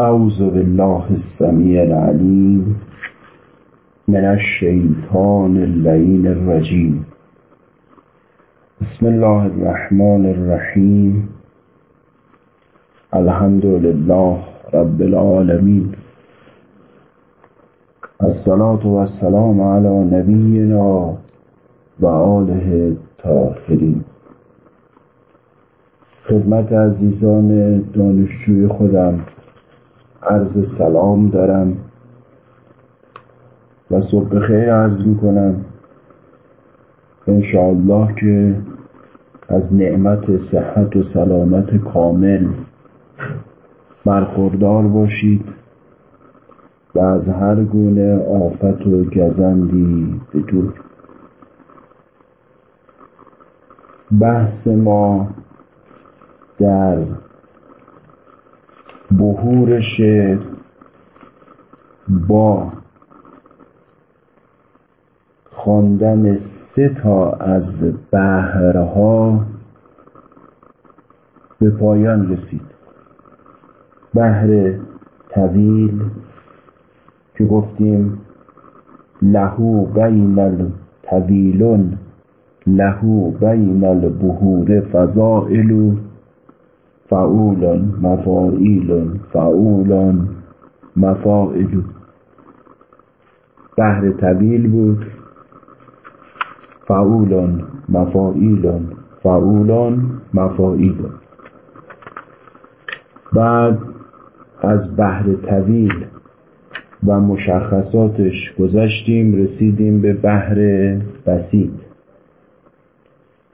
أعوذ بالله السميع العليم من الشيطان اللعين الرجيم. بسم الله الرحمن الرحيم. الحمد لله رب العالمين. الصلاة والسلام على نبينا و آله الطاهرین. خدمت عزیزان دانشجوی خودم. عرض سلام دارم و صبح خیر عرض می‌کنم. انشاءالله که از نعمت صحت و سلامت کامل برخوردار باشید و از هر گونه آفت و گزندی به دور بحث ما در بهور شعر با خواندن سه تا از بهرها به پایان رسید. بهر طویل که گفتیم لهو بین الطویلون لهو بین البهور فضائل. فعولان مفاعیل فعولان مفاعل. بحر طویل بود. فعولان مفاعیلان فعولان مفاعیلان بعد از بحر طویل و مشخصاتش گذشتیم رسیدیم به بحر بسیط.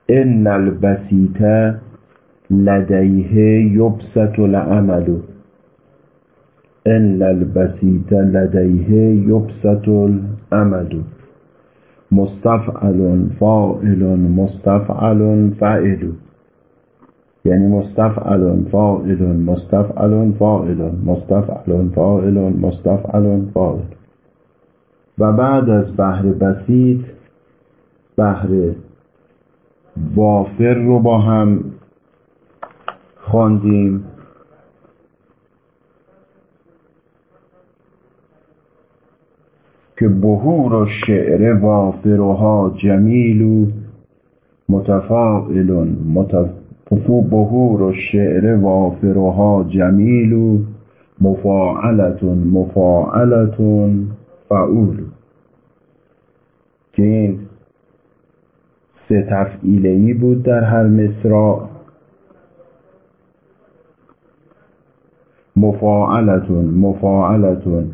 ان البسیط لدیه یبسط العمل. ان البسیط لدیه یبسط العمل. مستفعل فاعل مستفعل فاعل. یعنی مستفعل فاعل مستفعل فاعل مستفعل فاعل مستفعل فاعل. و بعد از بحر بسیط بحر وافر رو با هم خواندیم. که بهور و شعر وافرها جمیل متفاعل متفو بهور و شعر وافرها جمیل مفاعلت مفاعلت فعول. که این سه تفعیله بود در هر مصرع. مفاعلتون مفاعلتون.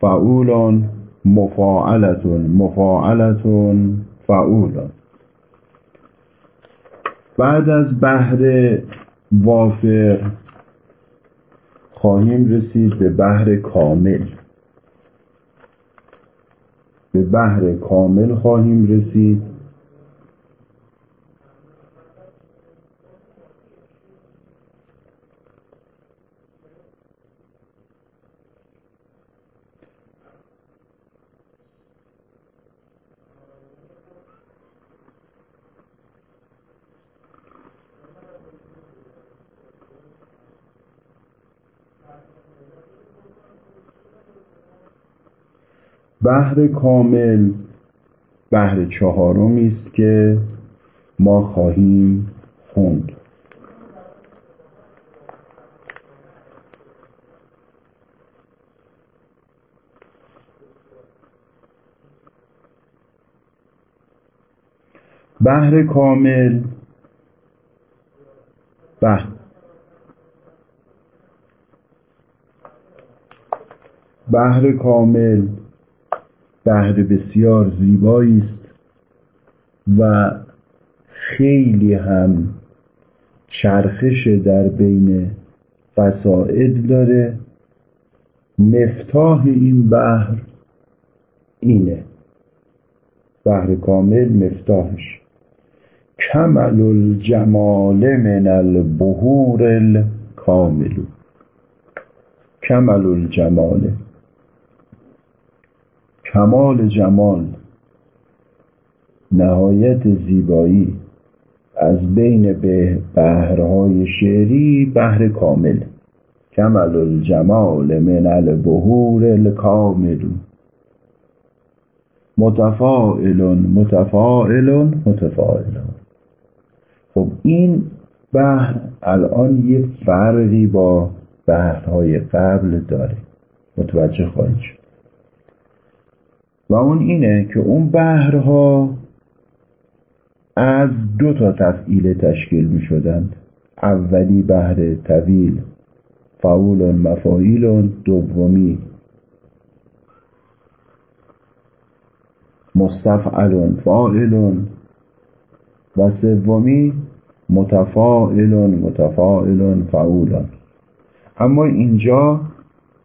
فعولان مفاعلتون مفاعلتون فعولان بعد از بحر وافر خواهیم رسید به بحر کامل. به بحر کامل خواهیم رسید. بحر کامل بحر چهارمی است که ما خواهیم خوند. بحر کامل بحر بحر کامل بحر بسیار زیبایی است و خیلی هم چرخش در بین فسائد داره. مفتاح این بحر اینه. بحر کامل مفتاحش. کمل الجمال من البهور الکامل. کمل الجمال. کمال جمال نهایت زیبایی از بین به بحرهای شعری بحر کامل. کمل الجمال من البهور الکامل. متفائل متفائل متفائل خب این بحر الان یه فرقی با بحرهای قبل داره. متوجه خواهید شد. و اون اینه که اون بحرها از دو تا تفعیل تشکیل می شدند اولی بحر طویل فعول مفاعیل دومی مستفعل فاعل و سومی متفاعل متفاعل فعول اما اینجا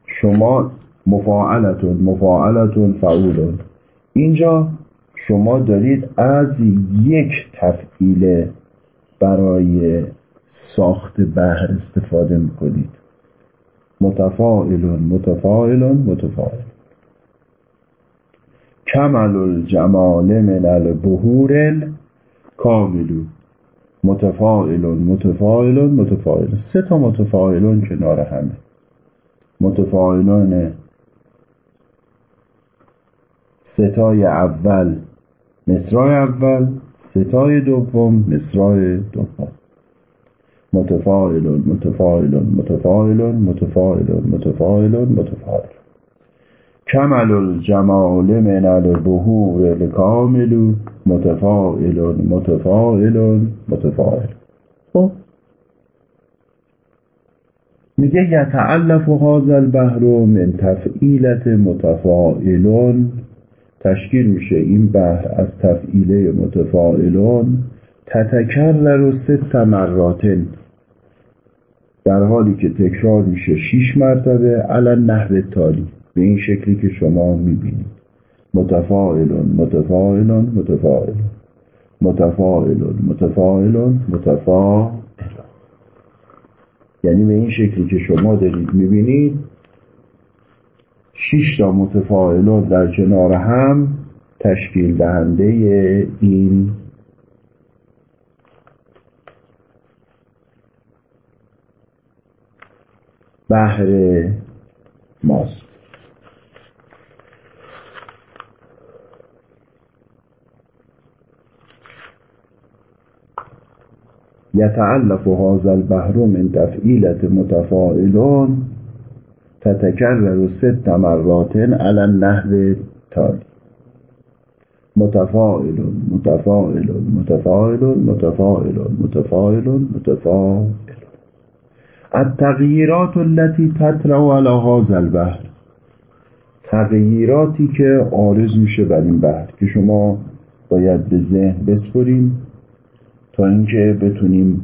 شما مفاعلتون مفاعلتون فعول اینجا شما دارید از یک تفعیل برای ساخت بهر استفاده می‌کنید. متفاعل متفاعل متفاعل. کمل الجمال من البهور کاملو متفاعل متفاعل متفاعل. سه تا متفاعلون کنار همه. متفاعلان ستای اول مصرای اول ستای دوم مصرای دوم. متفاعل متفاعل متفاعل متفاعل متفاعل متفاعل کمل الجمال من البهور الکامل متفاعل متفاعل متفاعل خب؟ میگه یتعلف هذا البحر من تفعیلت متفاعلون. تشکیل میشه این بحر از تفعیله متفاعلون تتکرر ست مراتن در حالی که تکرار میشه شیش مرتبه علن نحو تالی به این شکلی که شما می‌بینید. متفاعلون متفاعلون متفاعلون متفاعلون متفاعلون متفاعلون یعنی به این شکلی که شما دارید می‌بینید شش تا متفاعلون در کنار هم تشکیل دهنده این بحر ماست. يتعلف هذا البحر من تفعيلة متفاعلون تتكرر ست مرات على النحو التالي متفاعل متفاعل متفاعل متفاعل متفاعل متفاعل. التغییرات التي تطرأ على هذا البحر. تغییراتی که عارض میشه بر این بحر که شما باید به ذهن بسپریم تا اینکه بتونیم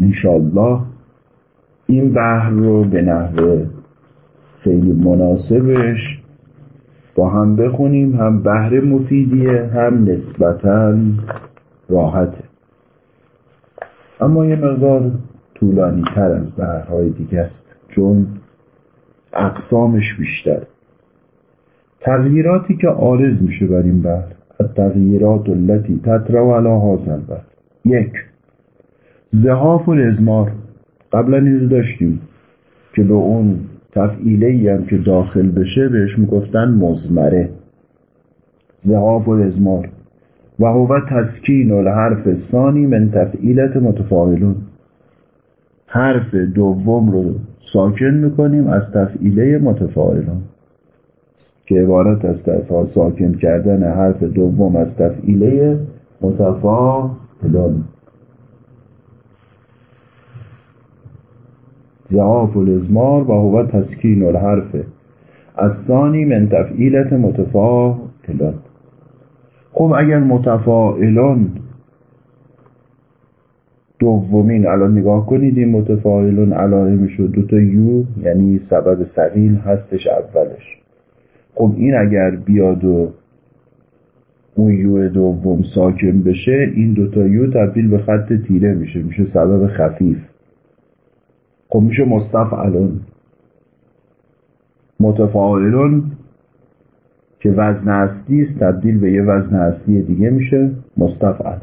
انشالله این بحر رو به نحو خیلی مناسبش. با هم بخونیم هم بحر مفیدیه هم نسبتا راحته. اما یه مقدار طولانی تر از بحرهای دیگه است چون اقسامش بیشتر تغییراتی که آرز میشه بر این بحر التغییرات التي تطرا علی هذا البحر. یک زهاف و ازمار قبلا اینو داشتیم که به اون تفعیله هم که داخل بشه بهش می‌گفتن مزمره زهاف و ازمار و هو تسکین الحرف ثانی من تفعیلت متفاعلون. حرف دوم رو ساکن می‌کنیم از تفعیله متفاعلون. که عبارت است از ساکن کردن حرف دوم از تفعیله متفاعلون. زعاف الازمار و هو تسکین الحرف. از ثانی من تفعیلت متفاعلون خب اگر متفاعلون دومین الان نگاه کنید این متفاعلون علائمش شد دوتا یو یعنی سبب سقیل هستش اولش. خب این اگر بیاد و اون یو دوم ساکن بشه این دوتا یو تبدیل به خط تیره میشه میشه سبب خفیف. خب میشه مستفعلون. متفاعلون که وزن اصلی است تبدیل به یه وزن اصلی دیگه میشه مستفعل.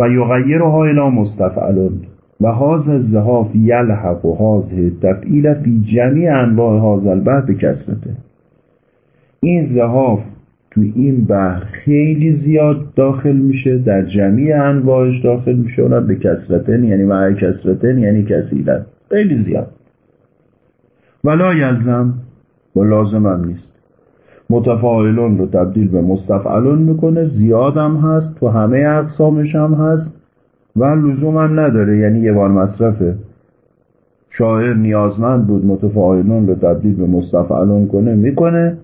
و یغیرها الی مستفعلون. و هاز الزهاف یلحق و هاز تفعیل فی جمیع انواع هاز البحر به کسرته. این زهاف تو این بحر خیلی زیاد داخل میشه در جمیع انواعش داخل میشه اونم به کسرتن یعنی مع کسرتن یعنی کسیرت خیلی زیاد. ولا یلزم و لازم هم نیست. متفاعلون رو تبدیل به مستفعلون می‌کنه زیادم هست تو همه اقسامش هم هست و لزوم هم نداره. یعنی یه بار مصرفه شاعر نیازمند بود متفاعلون رو تبدیل به مستفعلون کنه می‌کنه.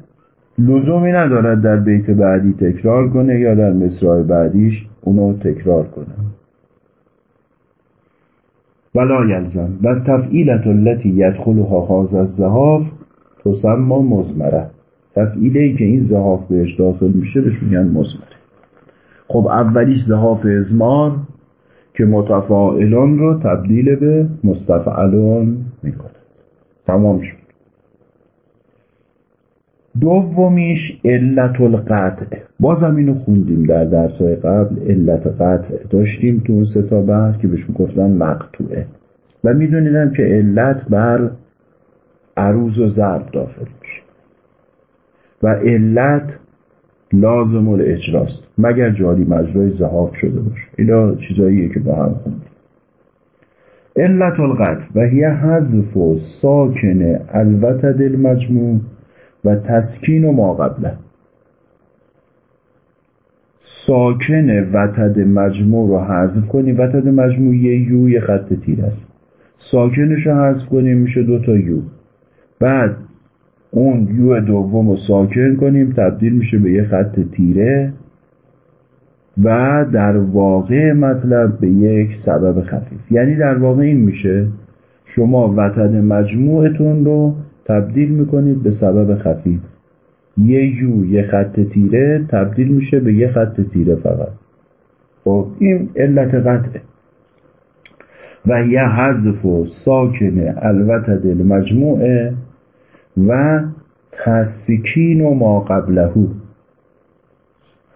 لزومی ندارد در بیت بعدی تکرار کنه یا در مصرع بعدیش اونو تکرار کنه. ولا یلزم و تفعیلت التي یدخلها هاز از زهاف تسمى مزمره تفعیله ای که این زهاف بهش داخل میشه بهش میگن مزمره خب اولیش زهاف ازمار که متفاعلان رو تبدیل به مستفعلون می‌کنه. تمام شد. دومیش علت القطع. بازم اینو خوندیم در درسای قبل. علت قطع. داشتیم تو اون ستا که بهش می‌گفتن مقطوعه. و میدونیدم که علت بر عروض و ضرب داخل میشه. و علت لازم الاجراست. مگر جاری مجرای زهاب شده باشه. اینا چیزاییه که با هم خوندیم. علت القطع. و هی حذف ساکن الوتد المجموع. و تسکین و ما قبله. ساکن وتد مجموع رو حذف کنیم. وتد مجموع یه یو یه خط تیر است. ساکنش رو حذف کنیم میشه دو تا یو. بعد اون یو دوم رو ساکن کنیم تبدیل میشه به یه خط تیره و در واقع مطلب به یک سبب خفیف. یعنی در واقع این میشه. شما وتد مجموعتون رو تبدیل می‌کنید به سبب خفیف یه یو یه خط تیره تبدیل میشه به یه خط تیره فقط. خب این علت قطعه و یه حذف و ساکن الوتد المجموعه و تسکین و ما قبلهو.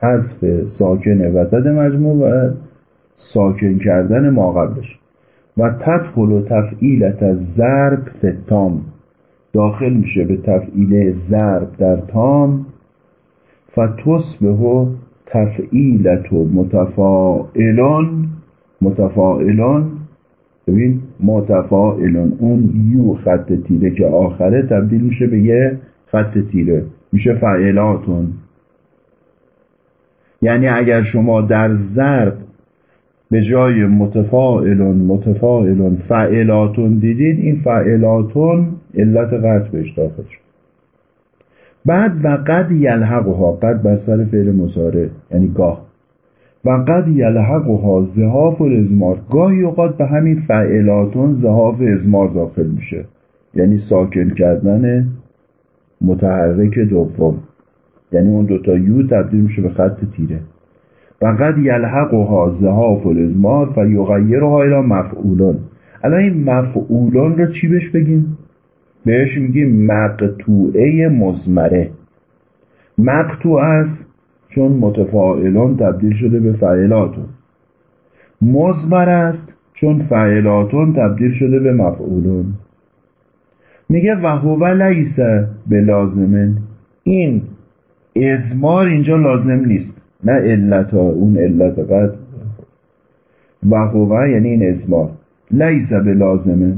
حذف ساکن وتد مجموع و ساکن کردن ما قبلش. و تدخل و تفعیلت از ضرب فتام داخل میشه به تفعیل ضرب در تام فتصبه تفعیلت و متفاعلان متفاعلان ببین متفاعلان اون یو خط تیره که آخره تبدیل میشه به یه خط تیره. میشه فعلاتون. یعنی اگر شما در ضرب به جای متفاعلون متفاعلون فعلاتون دیدید این فعلاتون علت قطع بهش داخل شد. بعد و قد یلحقها قد بر سر فعل مصاره یعنی گاه. و قد یلحقها زهاف و ازمار گاهی اوقات به همین فعلاتون زهاف ازمار داخل میشه. یعنی ساکن کردن متحرک دوم. یعنی اون دوتا یو تبدیل میشه به خط تیره. و قد یلحقها زهاف و ازمار و یغیرها الى مفعولون الان این مفعولون رو چی بهش بگیم؟ بهش میگیم مقتوعه مزمره مقتوع است چون متفاعلان تبدیل شده به فعلاتون. مزمر است چون فعلاتون تبدیل شده به مفعولون. میگه و هو لیس به لازمن این ازمار اینجا لازم نیست. نه علت ها اون علت قد. و هو یعنی این ازمار لیس به لازمن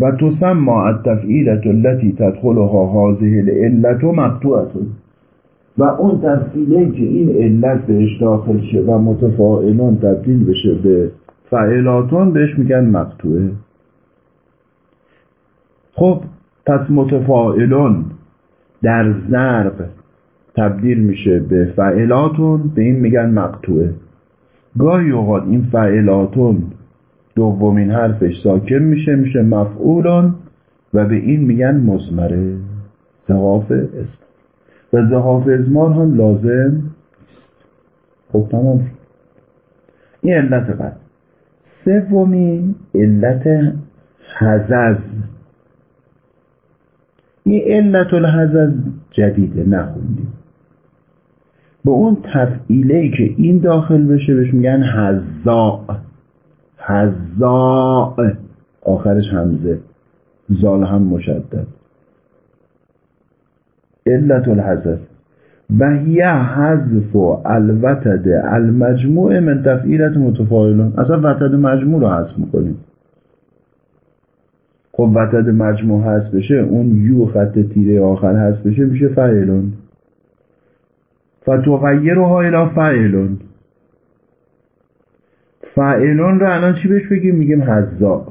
و تسمى التفعیلت التي تدخلها هذه العلت مقطوعه و اون تفعیله که این علت بهش داخل شه و متفاعلان تبدیل بشه به فعلاتون بهش میگن مقطوعه. خب پس متفاعلون در ضرب تبدیل میشه به فعلاتون به این میگن مقطوعه. گاهی اوقات این فعلاتون دومین حرفش ساکن میشه میشه مفعولون و به این میگن مزمره زغاف اسم. و زغاف ازمار هم لازم. خب تمام شد. این علت بعد. سومی علت حزز. این علت الحزز جدیده نخوندیم. به اون تفعیله که این داخل بشه بهش میگن حزاء حزاء آخرش همزه زال هم مشدد. علت الحزز و هی حذف الوتد المجموع من تفعیلت متفاعلون. اصلا وتد مجموع رو حذف می‌کنیم. خب وتد مجموع حذف بشه اون یو خط تیره آخر حذف بشه میشه فعلون. فتغیرها الى فعلون فعلون رو الان چی بهش بگیم؟ میگیم حذا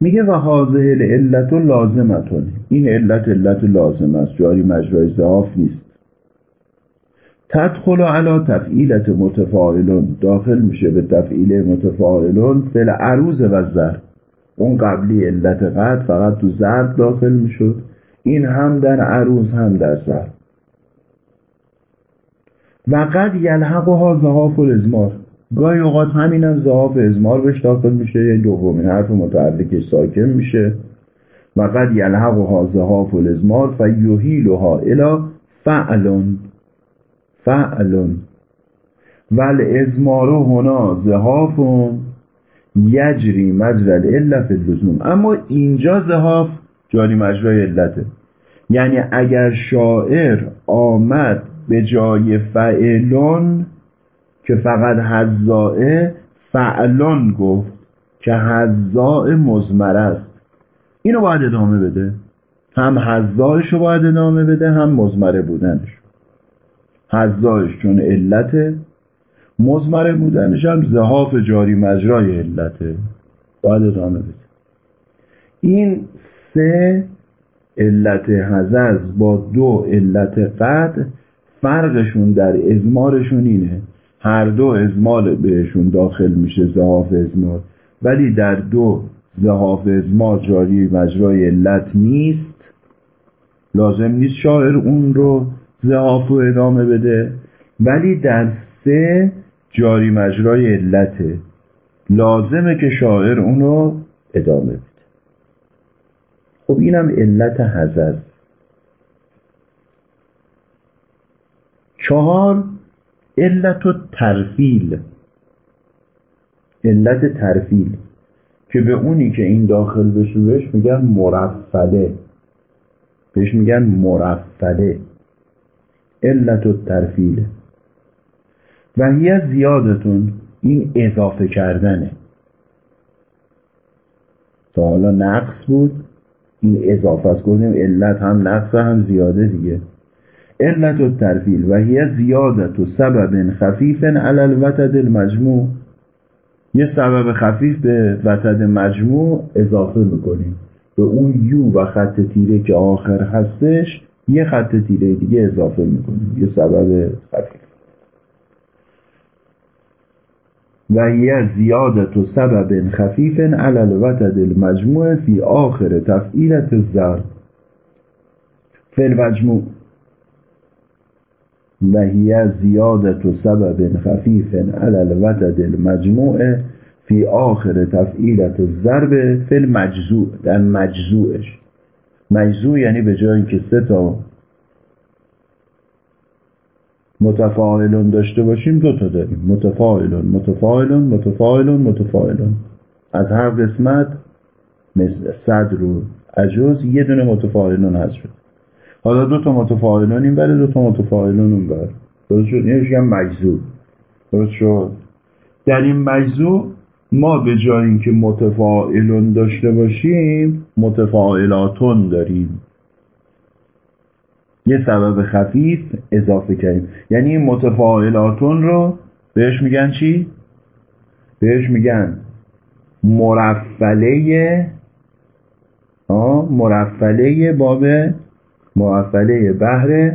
میگه و حاضه علت لازمتون. این علت علت لازم است. جاری مجرای زعاف نیست. تدخل علا تفعیلت متفاعلون. داخل میشه به تفعیل متفاعلون. فل عروض و زر اون قبلی علت قد فقط تو ضرب داخل می‌شد. این هم در عروض هم در ضرب. و قد یلحقها زهاف ازمار گاهی اوقات همینم زهاف ازمار بهش داخل میشه یه دومین حرف متعلقش ساکن میشه. و قد یلحقها زهاف و ازمار فیوهیلها الا فعلون فعلون ول ازمارو هنا زهافون یجری مجرد الا فی اما اینجا زهاف جاری مجرای علته. یعنی اگر شاعر آمد به جای فعلون که فقط حزائه فعلون گفت که حزاء مزمر است. اینو باید ادامه بده. هم حزایش باید ادامه بده هم مزمره بودنش. حزایش چون علته مزمره بودنش هم زهاف جاری مجرای علته. باید ادامه بده. این سه علت حزز با دو علت قد فرقشون در ازمارشون اینه. هر دو ازمال بهشون داخل میشه زهاف ازمال. ولی در دو زهاف ازمال جاری مجرای علت نیست. لازم نیست شاعر اون رو زهاف رو ادامه بده. ولی در سه جاری مجرای علته لازمه که شاعر اونو ادامه بده. خب اینم علت حزز چهار علت و ترفیل علت ترفیل. که به اونی که این داخل بشه بهش میگن مرفله. بهش میگن مرفله. علت و ترفیل و هی زیادتون این اضافه کردنه. تا حالا نقص بود این اضافه است. گفتیم علت هم نقص هم زیاده دیگه. علت ترفیل و هی زیادت و سبب خفیف علل وتد المجموع. یه سبب خفیف به وتد مجموع اضافه می‌کنیم. به اون یو و خط تیره که آخر هستش یه خط تیره دیگه اضافه می‌کنیم. یه سبب خفیف. و یه زیادت و سبب خفیف علل وتد المجموع فی آخر تفعیلت الزر فی المجموع. و هی زیادت سبب خفیف علل وتد المجموع فی آخر تفعیلت ضرب فی المجزوع در مجزوعش. مجزوع یعنی به جای اینکه سه تا متفاعلون داشته باشیم دو تا داریم. متفاعلون متفاعلون متفاعلون متفاعلون. از هر قسمت مثل صدر و عجوز یه دونه متفاعلون هست شد. حالا دو تا متفاعلون این بره دو تا متفاعلون اون بره. درست شد؟ اینش هم مجزوع درست شد؟ در این مجزوع ما به جای اینکه متفاعلون داشته باشیم متفاعلاتون داریم. یه سبب خفیف اضافه کردیم. یعنی این متفاعلاتون رو بهش میگن چی؟ بهش میگن مرفله مرفله باب مرفله بهر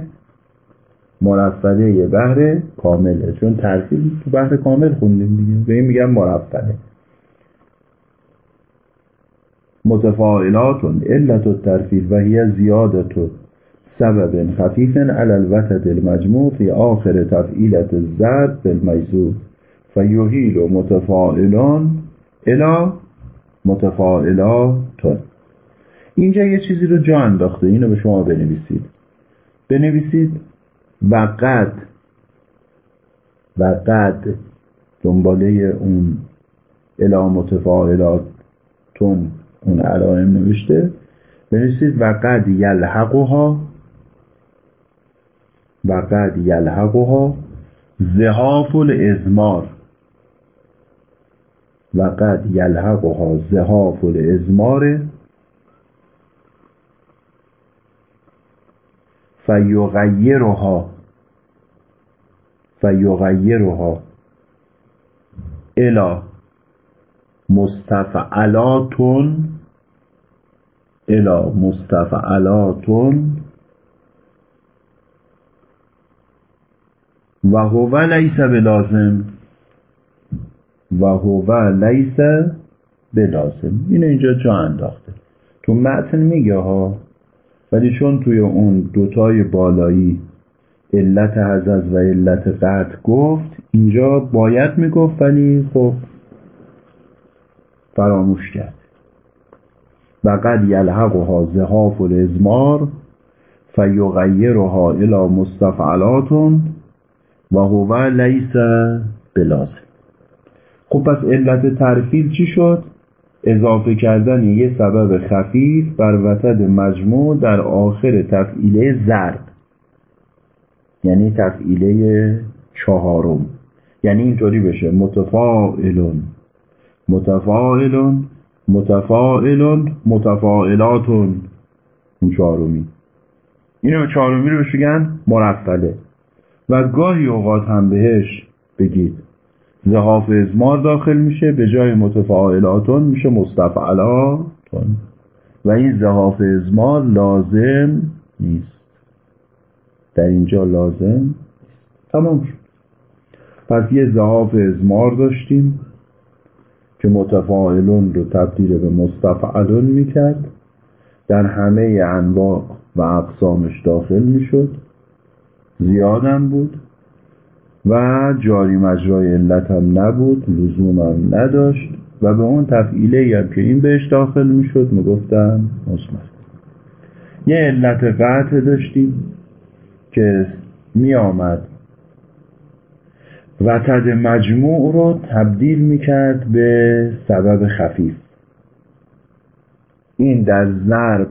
مرفله بهر کامله. چون ترفیل تو بهر کامل خوندیم دیگه. به این میگن مرفله متفاعلاتون علت الترفیل و هی زیادت سبب خفیف على الوتد المجموع في آخر تفعیلت الزد بالمجزور فیهیل متفاعلان الى متفاعلاتون اینجا یه چیزی رو جا انداخته. اینو به شما بنویسید. بنویسید و قد و قد دنباله اون الا متفاعلاتون اون علائم نوشته. بنویسید و قد یلحقها. و قد یلحقها. زهاف الازمار. و قد یلحقها زهاف الازمار. فیغیرها. فیغیرها. الى مستفعلاتون. الى مستفعلاتون. و هو لیس بلازم. و هو لیس بلازم. اینو اینجا جا انداخته. تو متن میگه ها ولی چون توی اون دوتای بالایی علت حزز و علت قطع گفت اینجا باید می‌گفت ولی خب فراموش کرد و قد یلحقها زهاف الازمار فیغیرها الى مستفعلاتون و هو لیس بلازم خب پس علت ترفیل چی شد؟ اضافه کردن یه سبب خفیف بر وتد مجموع در آخر تفعیله ضرب. یعنی تفعیله چهارم. یعنی اینطوری بشه. متفاعلون. متفاعلون متفاعلون متفاعلاتون. اون چهارمی. اینو چهارمی رو بشگن مرفله و گاهی اوقات هم بهش بگید زهاف ازمار داخل میشه به جای متفاعلاتون میشه مستفعلاتون. و این زهاف ازمار لازم نیست. در اینجا لازم تمام شد. پس یه زهاف ازمار داشتیم که متفاعلون رو تبدیل به مستفعلون می‌کرد. در همه انواع و اقسامش داخل می‌شد. زیادم بود. و جاری مجرای علت هم نبود لزوم هم نداشت و به اون تفعیله هم که این بهش داخل می‌شد می‌گفتم مصمر یه علت قطع داشتیم که می آمد وتد مجموع رو تبدیل می کرد به سبب خفیف. این در ضرب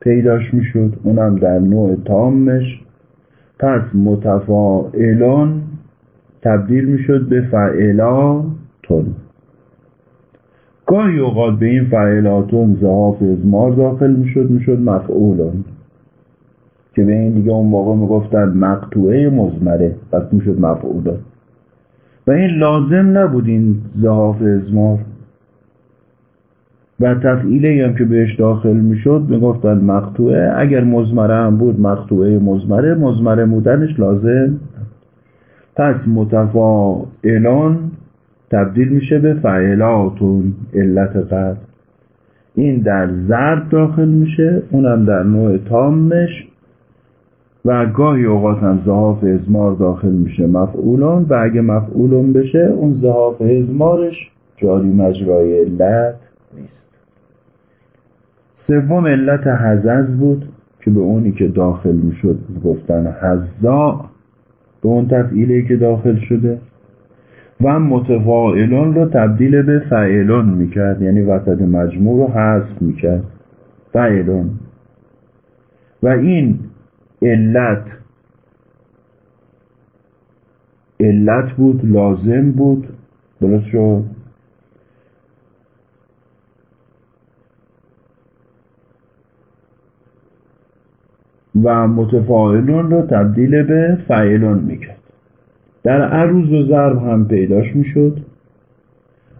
پیداش می شد اونم در نوع تامش. پس متفاعلان تبدیل می شد به فعلاتون. گاهی اوقات به این فعلاتون زهاف ازمار داخل می شد می شد مفعولان که به این دیگه اون موقع می‌گفتن مقطوعه مزمره پس می‌شد مفعولا و این لازم نبود این زهاف ازمار و تفعیله هم که بهش داخل می‌شد می‌گفتن مقطوعه. اگر مزمره هم بود مقطوعه مزمره مزمره بودنش لازم پس متفاعلان تبدیل میشه به فعلاتون علت قد. این در ضرب داخل میشه اونم در نوع تامش و گاهی اوقات هم زهاف ازمار داخل میشه مفعولان و اگه مفعولون بشه اون زهاف ازمارش جاری مجرای علت نیست. سوم علت حزز بود که به اونی که داخل می‌شد گفتن حزا به اون تفعیلی که داخل شده و متفاعلون رو تبدیل به فعلون می‌کرد. یعنی وسط مجموع رو حذف می‌کرد. فعلون و این علت علت بود لازم بود. درست شد؟ و متفاعلون رو تبدیل به فعلون می‌کرد. در عروض و ضرب هم پیداش می‌شد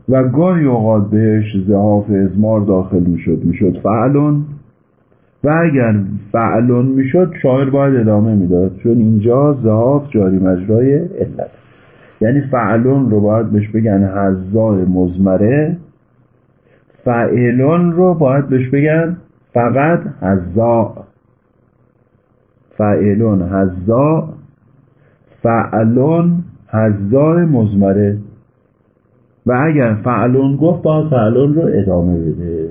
و گاهی اوقات بهش زهاف ازمار داخل می‌شد می‌شد فعلون و اگر فعلون می‌شد شاعر باید ادامه می‌داد چون اینجا زهاف جاری مجرای علت. یعنی فعلون رو باید بهش بگن حزای مزمره فعلون رو باید بهش بگن فقط حزا فعلون حزا فعلون حزای مزمره. و اگر فعلون گفت باید فعلون رو ادامه بده.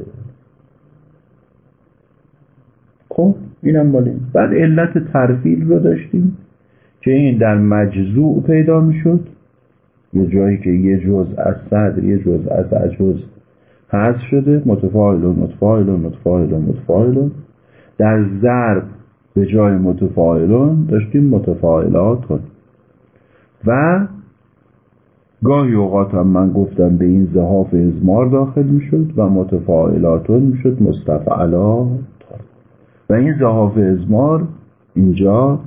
خب اینم بالیم بعد علت ترفیل رو داشتیم که این در مجزوع پیدا می‌شد. یه جایی که یه جز از صدر یه جز از عجز حذف شده. متفاعلون متفاعلون متفاعلون متفاعلون. در ضرب به جای متفاعلون داشتیم متفاعلاتون و گاهی اوقات هم من گفتم به این زهاف ازمار داخل می‌شد و متفاعلاتون می‌شد مستفعلات و این زهاف ازمار اینجا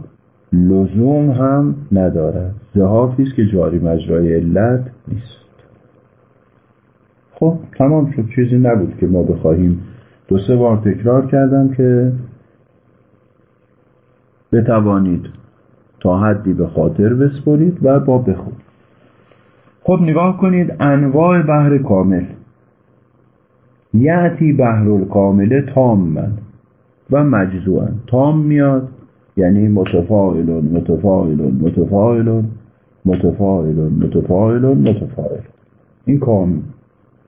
لزوم هم ندارد. زهافی است که جاری مجرای علت نیست. خب تمام شد. چیزی نبود که ما بخواهیم دو سه بار تکرار کردم که بتوانید تا حدی به خاطر بسپرید و با بخون. خب نگاه کنید انواع بحر کامل. یعتی بحر الکامل تامن و مجزوعن تام میاد یعنی متفاعلون متفاعلون متفاعلون متفاعلون متفاعلون متفاعل. این کامل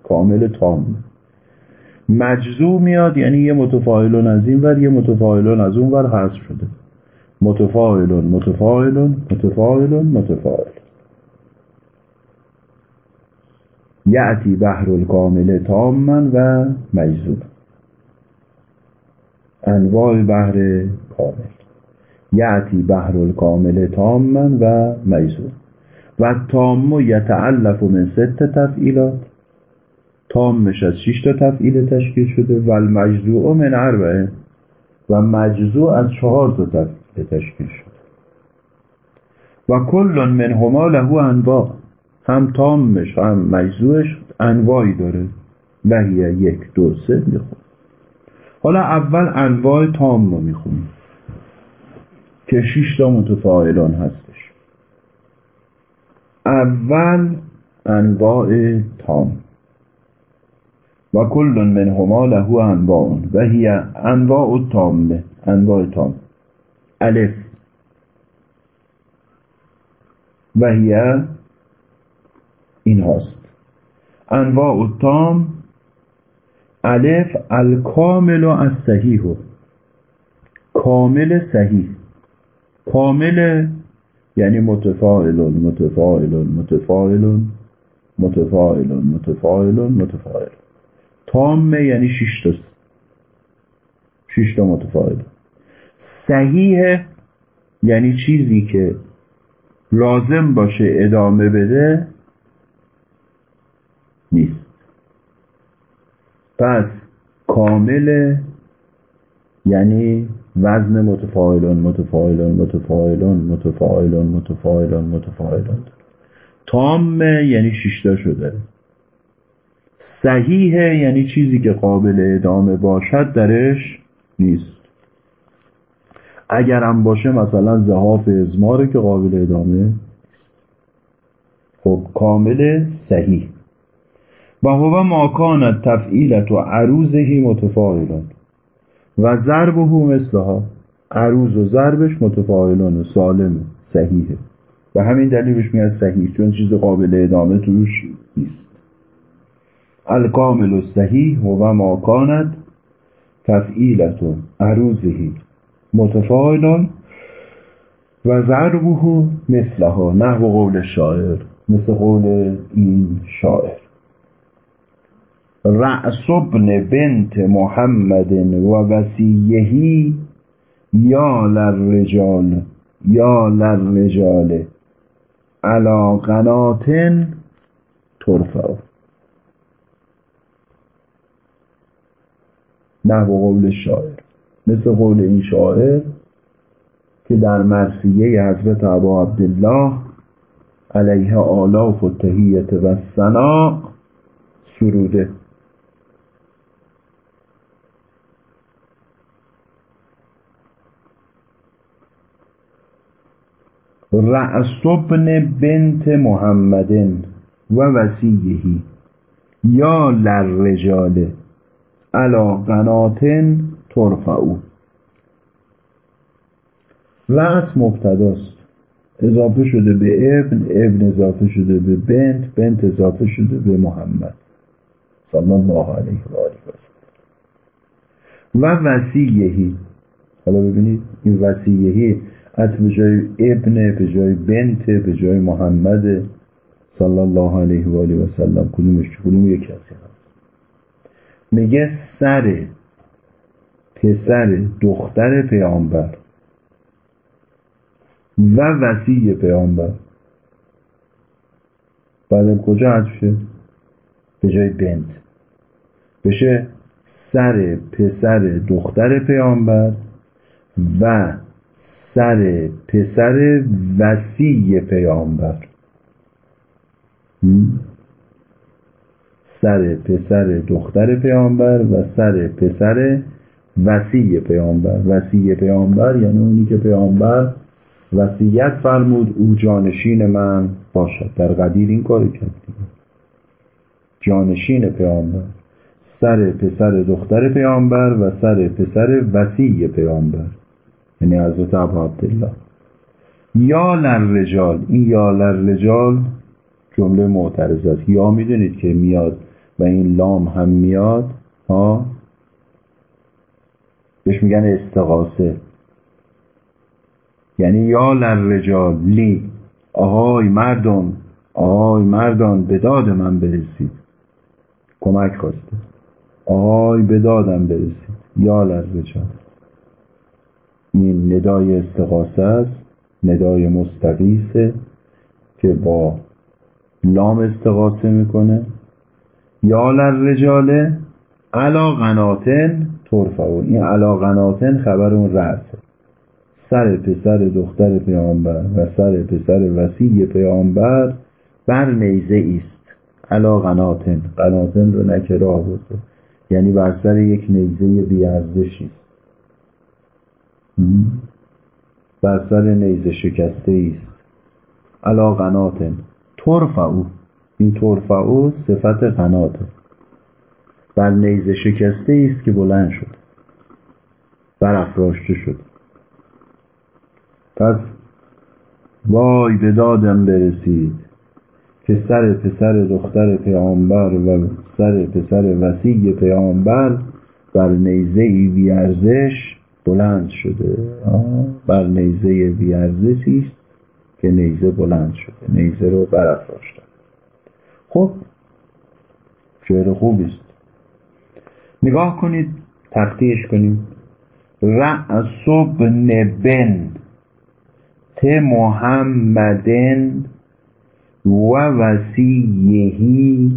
کامل تام. مجزوع میاد یعنی یه متفاعلون از این ور یه متفاعلون از اون ور حذف شده. متفاعلون متفاعلون متفاعلون متفاعل. یعتی بحر الکامل تامن و مجزوع انواع بحر کامل. یعتی بحر الکامل تامن و مجزوع و تام یتعلف من ست تفعیلات. تامش از شش تا تفعیل تشکیل شده و المجزوع من اربعه و مجزوع از چهار تا تفعیل. تشکیل شده و کل من هما له انواع. هم تامش هم مجزوعش انواعی داره. وحیه یک دو سه میخون حالا اول انواع تام رو می‌خونیم. که شش تا متفاعلان هستش. اول انواع تام. و کل منهما له انواع. و هی انواع تامه انواع تام. الف. و هی این هاست. انواع تام الف الکامل از صحیح کامل صحیح. کامل یعنی متفاعلون متفاعلون متفاعلون متفاعلون متفاعلون متفاعل. تامه یعنی شش تا شش صحیح یعنی چیزی که لازم باشه ادامه بده نیست. پس کامل یعنی وزن متفاعلون متفاعلون متفاعلون متفاعلون متفاعلون متفاعلون. تام یعنی شیشتا شده. صحیحه یعنی چیزی که قابل ادامه باشد درش نیست. اگرم باشه مثلا زهاف ازماره که قابل ادامه خب کامل صحیح. و هو ما کانت تفعیلت و عروضهی متفاعلون. و ضربه مثلها عروض و ضربش متفاعلون و سالمه صحیحه و همین دلیلش میاد صحیح چون چیز قابل ادامه توش نیست. الکامل و صحیح و ما کانت تفعیلت و عروضهی متفاعلون و ضربه مثلها نحو قول شاعر مثل قول این شاعر. رأس ابن بنت محمد و وسیهی یا للرجال یا للرجال علا قنات ترفع. نحو قول شاعر. مثل قول این شاعر که در مرسیه حضرت عبا عبدالله علیه آلاف و تهیت و سنا سروده. رأس ابن بنت محمدن و وسیهی یا للرجال علا قناتن ترفعو. رأس مبتداست اضافه شده به ابن ابن اضافه شده به بنت بنت اضافه شده به محمد. صلی الله علیه و آله و وسیهی حالا ببینید این وسیهی از به جای ابن به جای بنت به جای محمد صلی الله علیه و آله و سلم کدومش؟ کدوم یکی از هست؟ میگه سر پسر دختر پیامبر و وسیع پیامبر. بعد کجا حذف به جای بنت. بشه سر پسر دختر پیامبر و سر پسر وسیع پیامبر. سر پسر دختر پیامبر و سر پسر وسیع پیامبر. وسیع پیامبر یعنی اونی که پیامبر وسیعت فرمود او جانشین من باشد. در قدیر این کار کرد. جانشین پیامبر. سر پسر دختر پیامبر و سر پسر وسیع پیامبر. یعنی حضرت ابو عبدالله. یا لرجال این یا لرجال جمله معترض است. یا می‌دونید که میاد و این لام هم میاد ها؟ بهش میگن استقاسه یعنی یا لرجال لی آهای مردم آهای مردان به داد من برسید. کمک خواسته. آهای به دادم برسید. یا لرجال این ندای استقاسه است ندای مستقیسه که با لام استقاسه می‌کنه. یا لرجاله علا قناتن طرفه این علا قناتن خبر اون رأسه سر پسر دختر پیامبر و سر پسر وسیع پیامبر بر نیزه است علا قناتن. قناتن رو نکره آورده یعنی بر سر یک نیزه بیارزشی است بر سر نیزه شکسته است علا قناتن. او این او صفت قناته. بر نیزه شکسته است که بلند شد. برافراشته شد. پس وای به دادم برسید که سر پسر دختر پیامبر و سر پسر وسیع پیامبر بر نیزه ای بیارزش بلند شده. بر نیزه بیارزشی است که نیزه بلند شده. نیزه رو برافراشتن خب شعر خوبی است. نگاه کنید تختیش کنیم. رأس ابن بن ت محمدن و وسیهی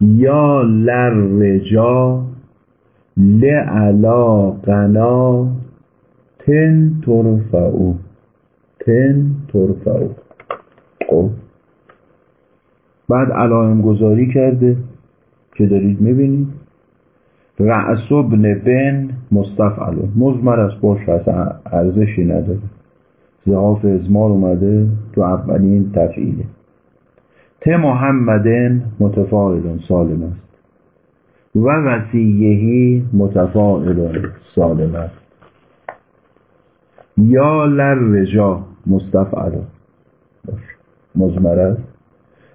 یا لرجا لعلا قنا تن ترفعو. تن ترفعو. خب. بعد علائم گذاری کرده. که دارید می‌بینید. رأس ابن بن مستفعل. مزمر از باش اصلا ارزشی نداره. زعاف ازمار اومده تو اولین تفعیله. ت محمدن متفاعل سالم است. و وسیعهی متفاعل سالم است. یا لرجا مستفعل باش. مزمر است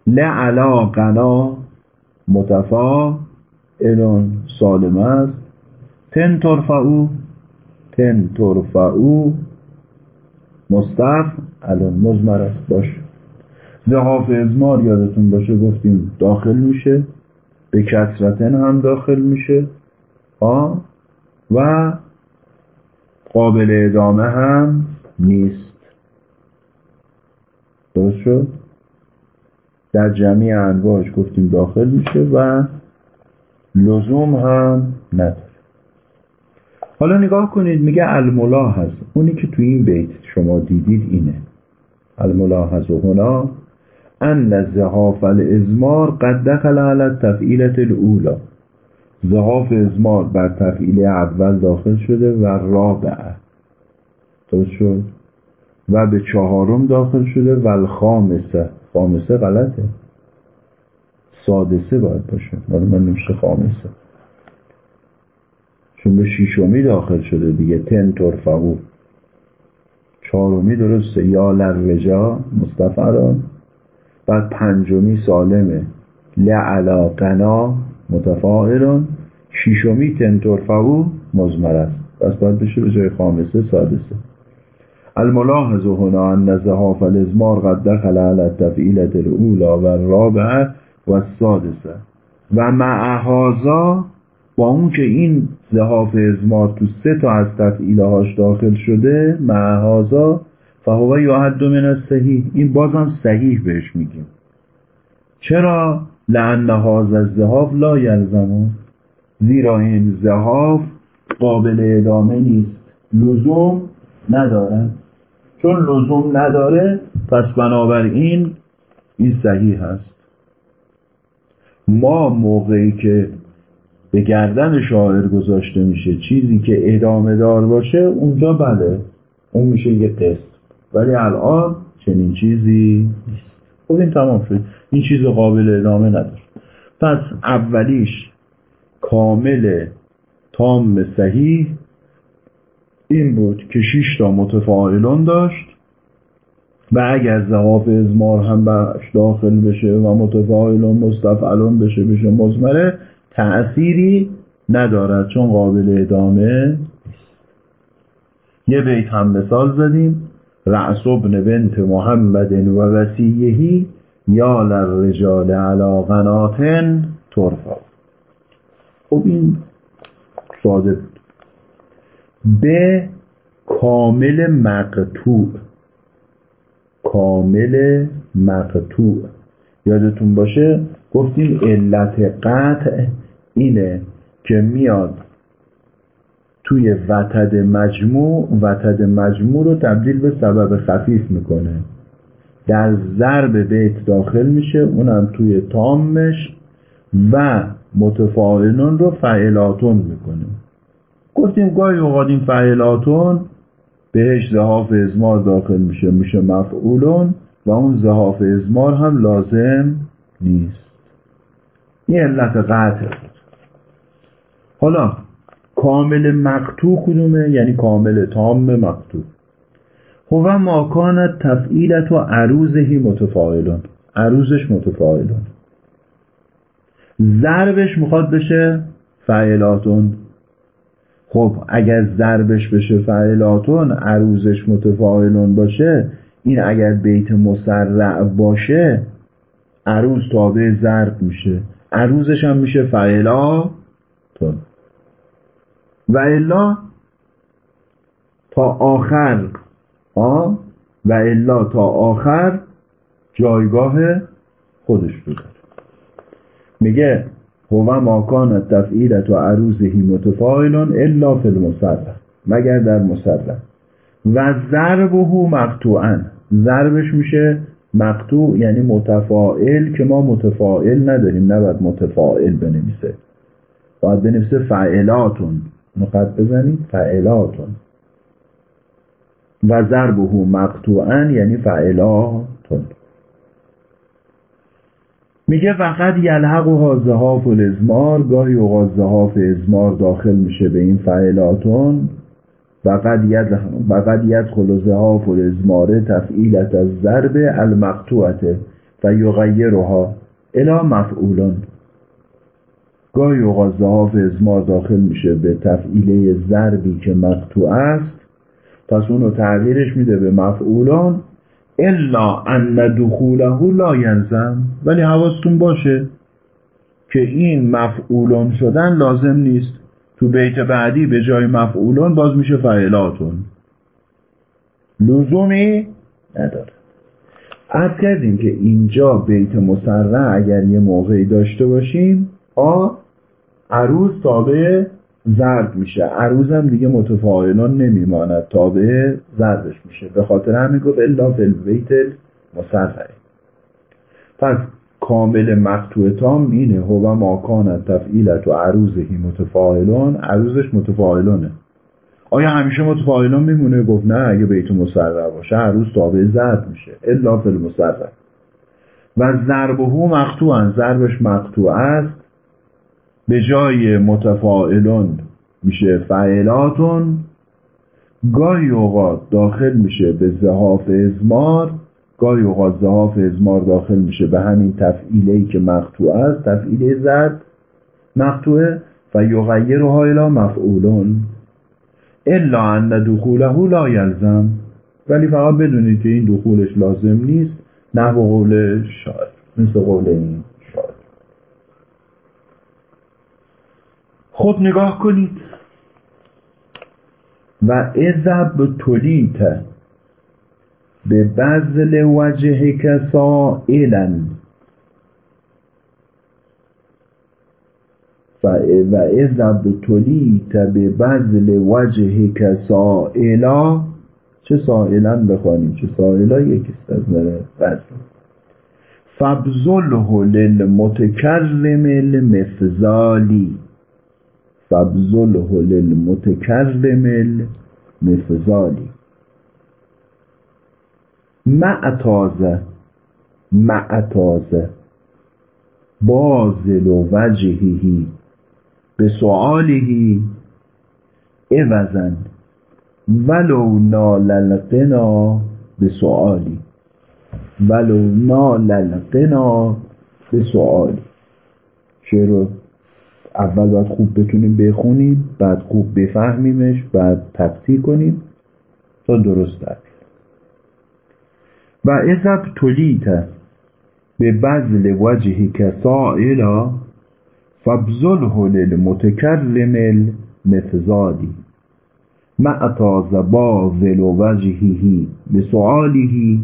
لعلا قنا متفاعل سالم است. تن ترفعو تن ترفعو. مستفعل مزمر است باش. زهاف ازمار یادتون باشه گفتیم داخل میشه به کسرتن هم داخل میشه. آ؟ و قابل ادامه هم نیست. درست شد؟ در جمعی انواعش گفتیم داخل میشه و لزوم هم نداره. حالا نگاه کنید میگه هست. اونی که تو این بیت شما دیدید اینه. الملاحظ هنا. ان زهاف الازمار قد دخل على تفعیلت الاولا زهاف ازمار بر تفعیل اول داخل شده و رابعه. درست شد؟ و به چهارم داخل شده و الخامسه. خامسه غلطه. سادسه باید باشه. ولی من نمیشه خامسه. چون به شیشمی داخل شده دیگه. تن ترفقو. چهارمی درسته. یا لرجا مستفران بعد پنجمی سالمه. لعلا قنا متفاعلون. شیشمی تن ترفقو مزمر است. پس باید بشه به جای خامسه سادسه. الملاحظ هنا ان زهاف الازمار قد دخل على الاولا و الرابعه و السادسه و مع هازا با اون که این زهاف ازمار تو سه تا از تفعیله هاش داخل شده مع هازا فهو یعد من الصحیح. این بازم صحیح بهش میگیم. چرا؟ لعن هازا الزهاف لا یلزمون زیرا این زهاف قابل ادامه نیست. لزوم ندارد. چون لزوم نداره پس بنابراین این صحیح هست ما موقعی که به گردن شاعر گذاشته میشه چیزی که ادامه دار باشه اونجا بله اون میشه یه قسم ولی الان چنین چیزی نیست. خب این تمام شد. این چیز قابل ادامه نداره. پس اولیش کامل تام صحیح این بود که شش تا متفاعلون داشت و اگر زهاف ازمار هم بهش داخل بشه و متفاعلون مستفعلون بشه بشه مزمره تأثیری ندارد چون قابل ادامه نیست. یه بیت هم مثال زدیم رأس ابن بنت محمد و وسیهی یا للرجال علا قناتن ترفا خب این ساده به کامل مقتوع کامل مقتوع یادتون باشه گفتیم علت قطع اینه که میاد توی وتد مجموع وتد مجموع رو تبدیل به سبب خفیف می‌کنه. در ضرب بیت داخل میشه اونم توی تامش و متفاعلون رو فعلاتون می‌کنه. گفتیم گاهی اوقات این فعلاتون بهش زهاف ازمار داخل میشه میشه مفعولون و اون زهاف ازمار هم لازم نیست. این علت قطع حالا کامل مقتوع کدومه؟ یعنی کامل تام مقتوع هو ماکانت تفعیلت و عروزهی متفاعلون. عروزش متفاعلون. ضربش می‌خواد بشه فعلاتون خب اگر ضربش بشه فعلاتون عروزش متفاعلون باشه این اگر بیت مسرع باشه عروز تابع ضرب میشه. عروزش هم میشه فعلاتون. و الا تا آخر آ؟ و الا تا آخر جایگاه خودش رو داره. میگه هو ماکان تفعیلت و عروزهی متفاعلون الا فی المسرع مگر در مسرع و ضربه مقطوعا ضربش میشه مقطوع یعنی متفاعل که ما متفاعل نداریم نباید متفاعل بنویسه. باید بنویسه فعلاتون. نقد بزنید فعلاتون. و ضربه مقطوعا یعنی فعلاتون. میگه فقط یلحق و زهاف و الازمار گاهی اوقات زهاف ازمار داخل میشه به این فعلاتون فقط ید فقط یدخل زهاف و تفعیلت از ضرب المقطوعته و یغیرها الا مفعولون گاهی اوقات زهاف ازمار داخل میشه به تفعیله ضربی که مقطوع است. پس اونو تغییرش میده به مفعولان. الا ان دخوله لا ینزم. ولی حواستون باشه که این مفعولون شدن لازم نیست. تو بیت بعدی به جای مفعولون باز میشه فعلاتون. لزومی نداره. عرض کردیم که اینجا بیت مسرع اگر یه موقعی داشته باشیم آ عروض تابع زرد میشه. عروضم دیگه متفاعلان نمیماند. تابع زردش میشه. به خاطر همین گفت الا البیت مسرعه پس کامل مقطوع تام اینه. هو ماکان تفعیلت و عروضهی متفاعلان عروضش متفاعلانه آیا همیشه متفاعلان میمونه؟ گفت نه اگه بیت مسرع باشه عروض تابع زرد میشه. الا فی المسرع و ضربه مقطوعا ضربش مقطوع است. به جای متفاعلون میشه فعلاتون گاهی اوقات داخل میشه به زهاف ازمار گاهی اوقات زهاف ازمار داخل میشه به همین تفعیله که مقطوع است تفعیله زرد مقطوعه و یغیرها الی مفعولون. الا ان دخوله لا یلزم. ولی فقط بدونید که این دخولش لازم نیست نه قول شاعر مثل قول این. خب نگاه کنید. و ازب تولیت به بزل وجه کسا ایلن و ازب تولیت به بزل وجه کسا ایلا چه سائلن بخوانیم؟ چه سائلا یکیست از نره بزل فبزله للمتکرم المفزالی فبزله للمتکرم المفزالی معتازه معتازه بازل و وجههی به سؤاله اوزن ولو نال القنا به سؤالی ولو نال القنا به سؤالی شعر اول باید خوب بتونیم بخونیم بعد خوب بفهمیمش بعد تقطیع کنیم تا درست در و ازب تولیت به بزل وجهی که سائلا فبزله للمتکلم المفزالی مع تازباول وجهه بسؤاله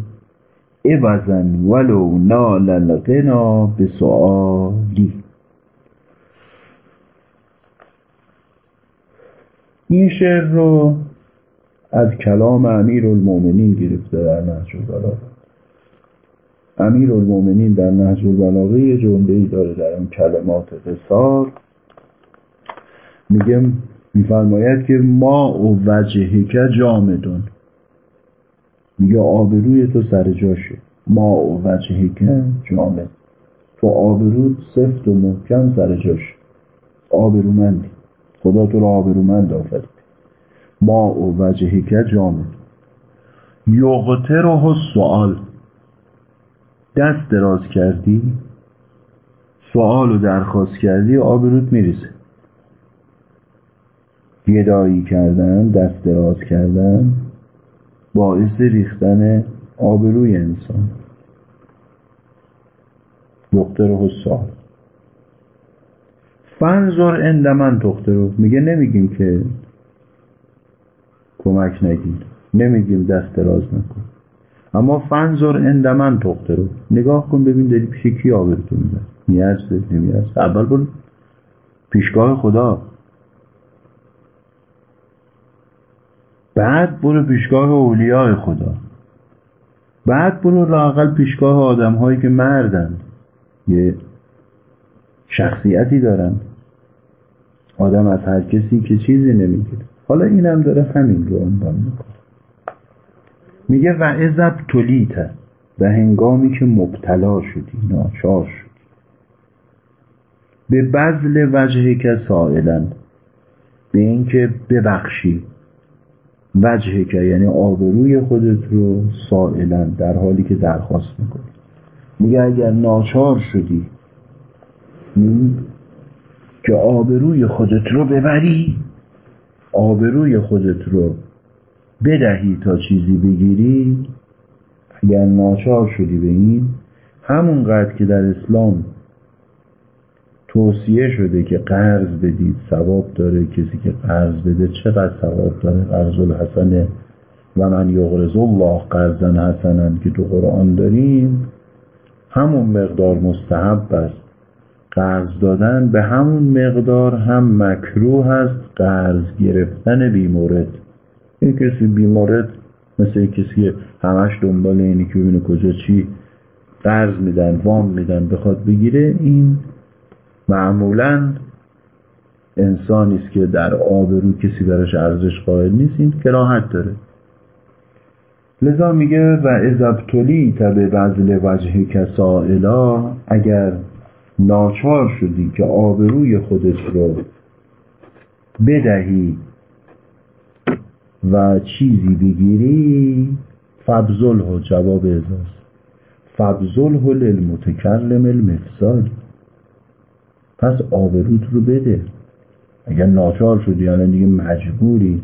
عوضا ولو نال الغنا بسؤالی این شعر رو از کلام امیر المومنین گرفته در نهج البلاغه. امیر المومنین در نهج البلاغه یه ای داره در اون کلمات قصار. میگه میفرماید که ما و که جامدون. میگه آبروی تو سر جاشه. ما و که جامد. تو آبرود سفت و محکم سر جاشه آبرومندی. خدا تو رو آبرومند آفرید. ما و وجهه که جامد یغتره سوال دست دراز کردی سوال و درخواست کردی آبرود میریزه. گدایی کردن دست دراز کردن باعث ریختن آبروی انسان. دختر حسال فنزور اند من دخترو میگه نمیگیم که کمک نگیر. نمیگیم دست دراز نکن. اما فنزور اند من دخترو نگاه کن ببین داری پیش کی آبرتو میده میارزه نمیارزه اول برو. پیشگاه خدا. بعد برو پیشگاه اولیاء خدا. بعد برو لاقل پیشگاه آدم هایی که مردند. یه شخصیتی دارن آدم از هر کسی که چیزی نمی‌گیره حالا اینم داره همین رو عنوان می‌کنه. میگه و ازب تولیته و هنگامی که مبتلا شدی ناچار شدی. به بزل وجهه که سائلن به اینکه ببخشی وجهه که یعنی آبروی خودت رو سائلا در حالی که درخواست می‌کنی. میگه اگر ناچار شدی که آبروی خودت رو ببری آبروی خودت رو بدهی تا چیزی بگیری اگر ناچار شدی به این همونقدر که در اسلام توصیه شده که قرض بدید ثواب داره. کسی که قرض بده چقدر ثواب داره؟ قرض الحسنه. و من یغرز الله قرضا حسنا که تو قرآن داریم همون مقدار مستحب است. قرض دادن به همون مقدار هم مکروه است قرض گرفتن بیمورد. این کسی بیمورد مثل کسی که همش دنبال اینی که ببینه کجا چی قرض میدن وام میدن بخواد بگیره این معمولا انسانی است که در آبرو کسی براش ارزش قائل نیست این کراهت داره. لذا میگه و ازبتلی تبه بزل وجه کسائلا اگر ناچار شدی که آبروی خودت رو بدهی و چیزی بگیری؟ فبزله جواب ازاست فبزله للمتکلم المفزالی پس آبروت رو بده. اگر ناچار شدی الان دیگه مجبوری.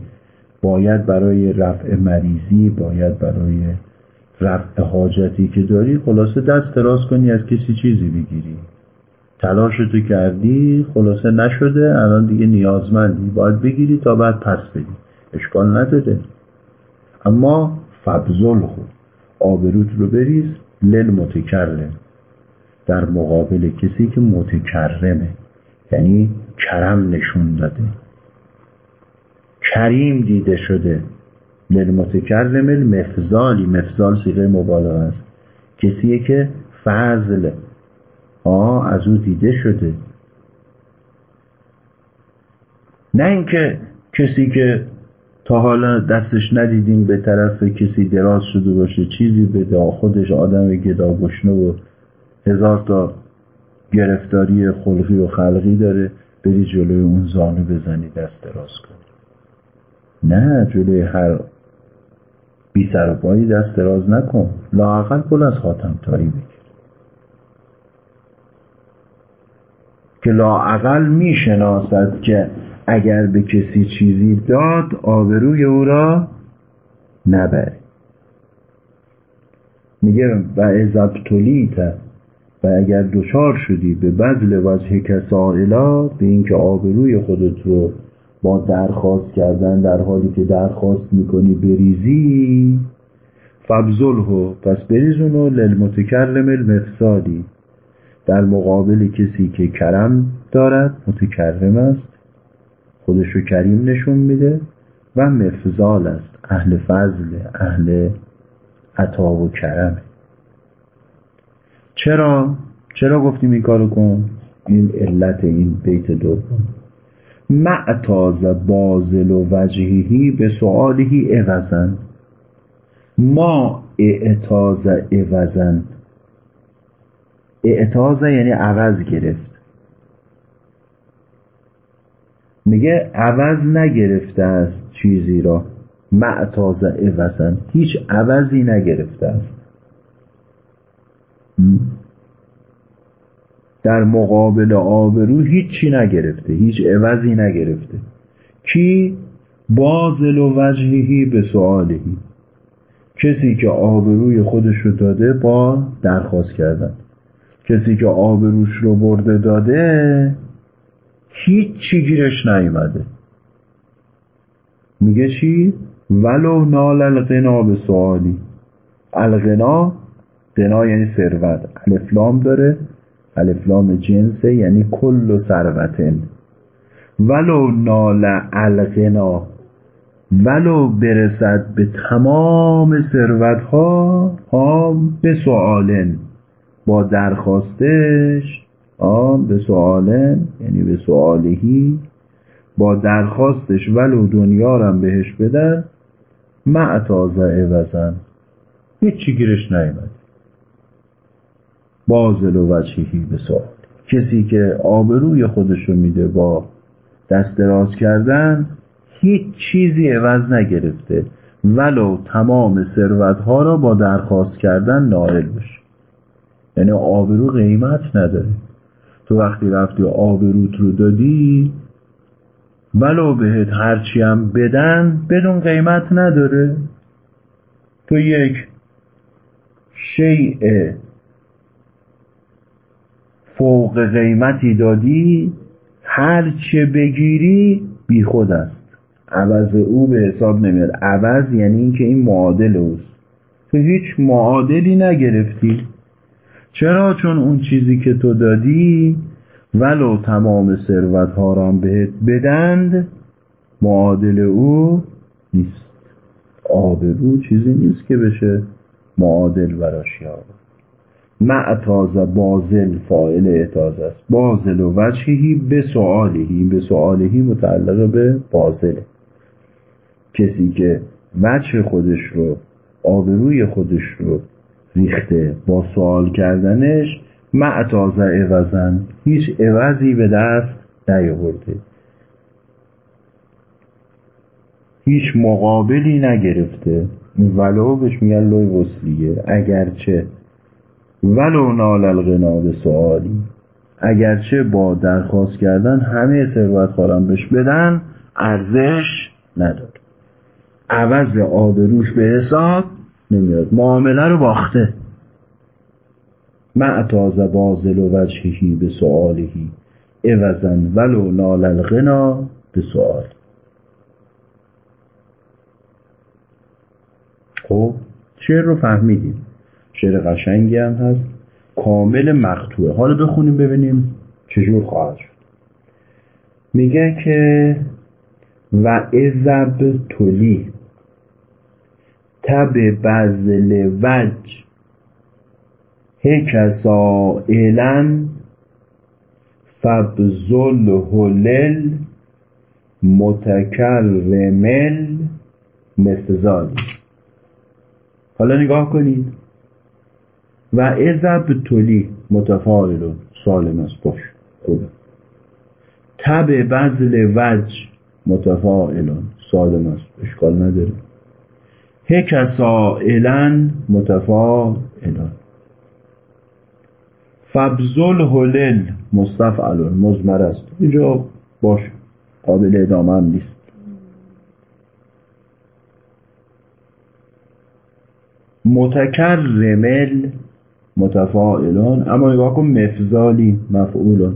باید برای رفع مریضی باید برای رفع حاجتی که داری خلاصه دست دراز کنی از کسی چیزی بگیری. تلاشتو کردی خلاصه نشده الان دیگه نیازمندی. باید بگیری تا بعد پس بدی. اشکال نداره. اما فبزل خود آبروت رو بریز لل متکرم. در مقابل کسی که متکرمه. یعنی کرم نشون داده. کریم دیده شده. للمتکرم المفضالی مفضال سیغه مبالغه است. کسیه که فضل آه از او دیده شده. نه اینکه کسی که تا حالا دستش ندیدیم به طرف کسی دراز شده باشه چیزی به خودش آدم گدا گشنه و هزار تا گرفتاری خلقی و خلقی داره. بری جلوی اون زانو بزنی دست دراز کنی نه جلوی هر بی سر و پایی دست دراز نکن. لاقل پل از خاتم بگیر. که لاقل می‌شناسد که اگر به کسی چیزی داد آبروی او را نبره میگه و ازبتلیت و اگر دچار شدی به بذل وجه کسائلا به اینکه آبروی خودت رو با درخواست کردن در حالی که درخواست می‌کنی بریزی فبزله پس بریزونو للمتکلم المفسادی. در مقابل کسی که کرم دارد متکرم است خودشو کریم نشون میده و مفزال است اهل فضل اهل عطا و کرم. چرا؟ چرا گفتیم این کارو کن؟ این علت این بیت دوم. معتاز بازل و وجهی به سؤالهی عوزن ما اعتاز عوزن اعتاز یعنی عوض گرفت. میگه عوض نگرفته است چیزی را. معتاز عوزن هیچ عوضی نگرفته است. در مقابل آبرو هیچی نگرفته. هیچ عوضی نگرفته. کی؟ بازل و وجهی به سؤالهی کسی که آبروی خودش رو داده با درخواست کردن. کسی که آبروش رو برده داده هیچی گیرش نیومده. میگه چی؟ ولو نال الغنا به سوالی الغنا غنا یعنی ثروت. الفلام داره. الفلام جنسه یعنی کل ثروتن. ولو نال الغنا ولو برسد به تمام ثروت ها ها به سوالن با درخواستش آن به سوالن یعنی به سوالهی با درخواستش ولو دنیا رم بهش بدن معتازه عوضن هیچی گیرش نیمد بازل و وجهی به سوال. کسی که آبروی خودشو میده با دست دراز کردن هیچ چیزی عوض نگرفته. ولو تمام ثروتها را با درخواست کردن نائل بشه. یعنی آبرو قیمت نداره. تو وقتی رفتی آبروت رو دادی ولو بهت هرچی هم بدن بدون قیمت نداره. تو یک شیء فوق قیمتی دادی هرچه بگیری بیخود است. عوض او به حساب نمیاد. عوض یعنی اینکه این معادل اوست. تو هیچ معادلی نگرفتی. چرا چون اون چیزی که تو دادی ولو تمام ثروت ها را بهت بدند معادل او نیست. آبرو چیزی نیست که بشه معادل براش یاد معتاز بازل فاعل اعتاز است. بازل و وجهی به سؤالهی به سؤالهی متعلق به بازله کسی که وجه خودش رو آبروی خودش رو ریخته با سوال کردنش معتازه عوضن هیچ عوضی به دست نیاورده. هیچ مقابلی نگرفته. ولو بهش میگن لوی وصلیه. اگرچه ولو نال الغنا به سوالی اگرچه با درخواست کردن همه ثروت خارم بهش بدن ارزش نداره. عوض آبروش به حساب نمیاد. معامله رو باخته. معتاز بازل و وجههی به سؤالهی عوضن ولو نال الغنا به سؤال. خب شعر رو فهمیدیم. شعر قشنگی هم هست. کامل مقتوعه حالا بخونیم ببینیم چجور خواهد شد. میگه که و ازب تولی تب بزل وج هک سائلا فبزل هلل متکرمل مفزالی حالا نگاه کنید. و ازب تولی متفاعل سالم است باش تب بزل وج متفاعلون سالم است اشکال نداره. هک سائلا متفاعلون فبزل هلل مستفعلون. مزمر است. اینجا باش. قابل ادامه هم نیست. متکرمل متفاعلون. اما نگاه کن مفزالی مفعولون.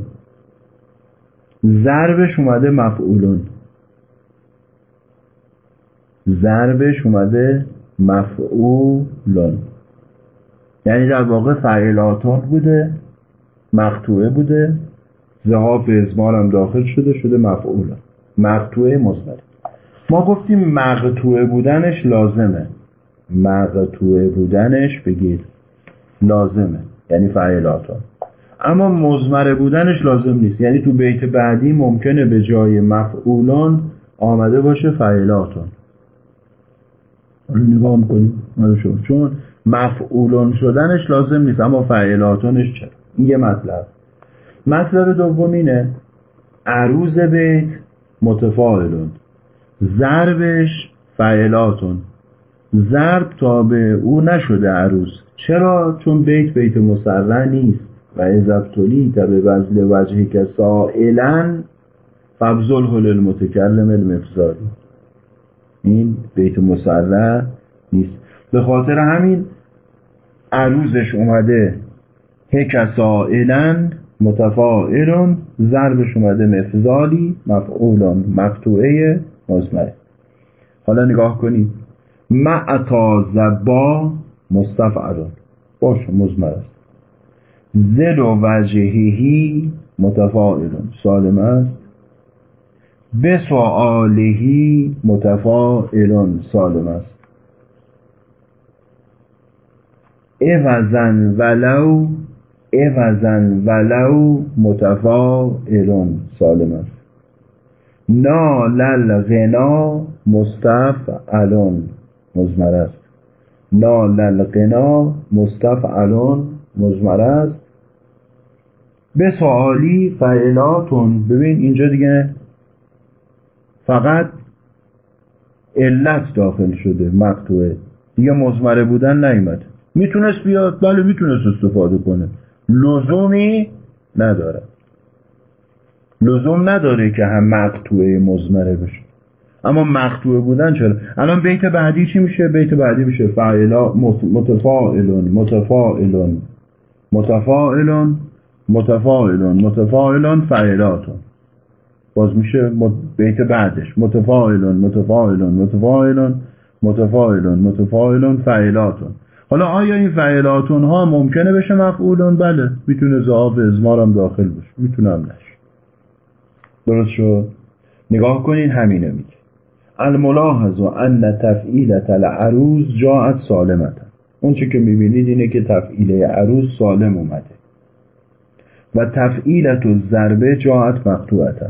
ضربش اومده مفعولون. ضربش اومده مفعولون یعنی در واقع فعلاتون بوده مقطوعه بوده زهاف ازمار هم داخل شده شده مفعولون مقطوعه مصبر ما گفتیم مقطوعه بودنش لازمه. مقطوعه بودنش بگید لازمه. یعنی فعلاتون اما مزمره بودنش لازم نیست. یعنی تو بیت بعدی ممکنه به جای مفعولان آمده باشه حالا نگاه می‌کنیم چون مفعولان شدنش لازم نیست اما فعلاتونش چرا این یه مطلب. مطلب دوم اینه عروض بیت متفاعلون. ضربش فعلاتون. ضرب تابع او نشده عروض. چرا؟ چون بیت بیت مسرع نیست. و ازبتولی به بزل وجهی که سائلا فبزل حل المتکلم المفزاری این بیت مسرع نیست. به خاطر همین عروضش اومده. هک سائلا متفاعلون ضربش اومده مفزالی مفعولان مقطوعه مزمره حالا نگاه کنید معتا زبا مستفعلون. باشه مزمر است. زل و وجههی متفاعلون. سالم است. به سؤالهی متفاعلون سالم است. اوزن ولو اوزن ولو متفاعلون سالم است. نال الغنا مستفعلون مزمر است. نال الغنا مستفعلون مزمر است. به سوالی فعلاتون ببین اینجا دیگه فقط علت داخل شده مقطوعه. دیگه مزمره بودن نیومده می‌تونست بیاد؟ بله می‌تونست استفاده کنه. لزومی نداره. لزوم نداره که هم مقطوعه مزمره بشه. اما مقطوعه بودن چرا؟ الان بیت بعدی چی میشه؟ بیت بعدی میشه فعلا متفاعلون متفاعلون. متفاعلون متفاعلون متفاعلون فعلاتون باز میشه بیت بعدش. متفاعلون متفاعلون متفاعلون متفاعلون متفاعلون فعلاتون. حالا آیا این فعلاتون ها ممکنه بشه مفعولون؟ بله. می‌تونه ضعاف ازمارم داخل باشه. می‌تونه هم نشه. درست شد؟ نگاه کنین همینه میگه. الملاحظ و ان تفعیلت العروض جاعت سالمتا اون چه که می‌بینید اینه که تفعیله عروض سالم اومده. و تفعیلت و ضربه جاعت مقطوعتا.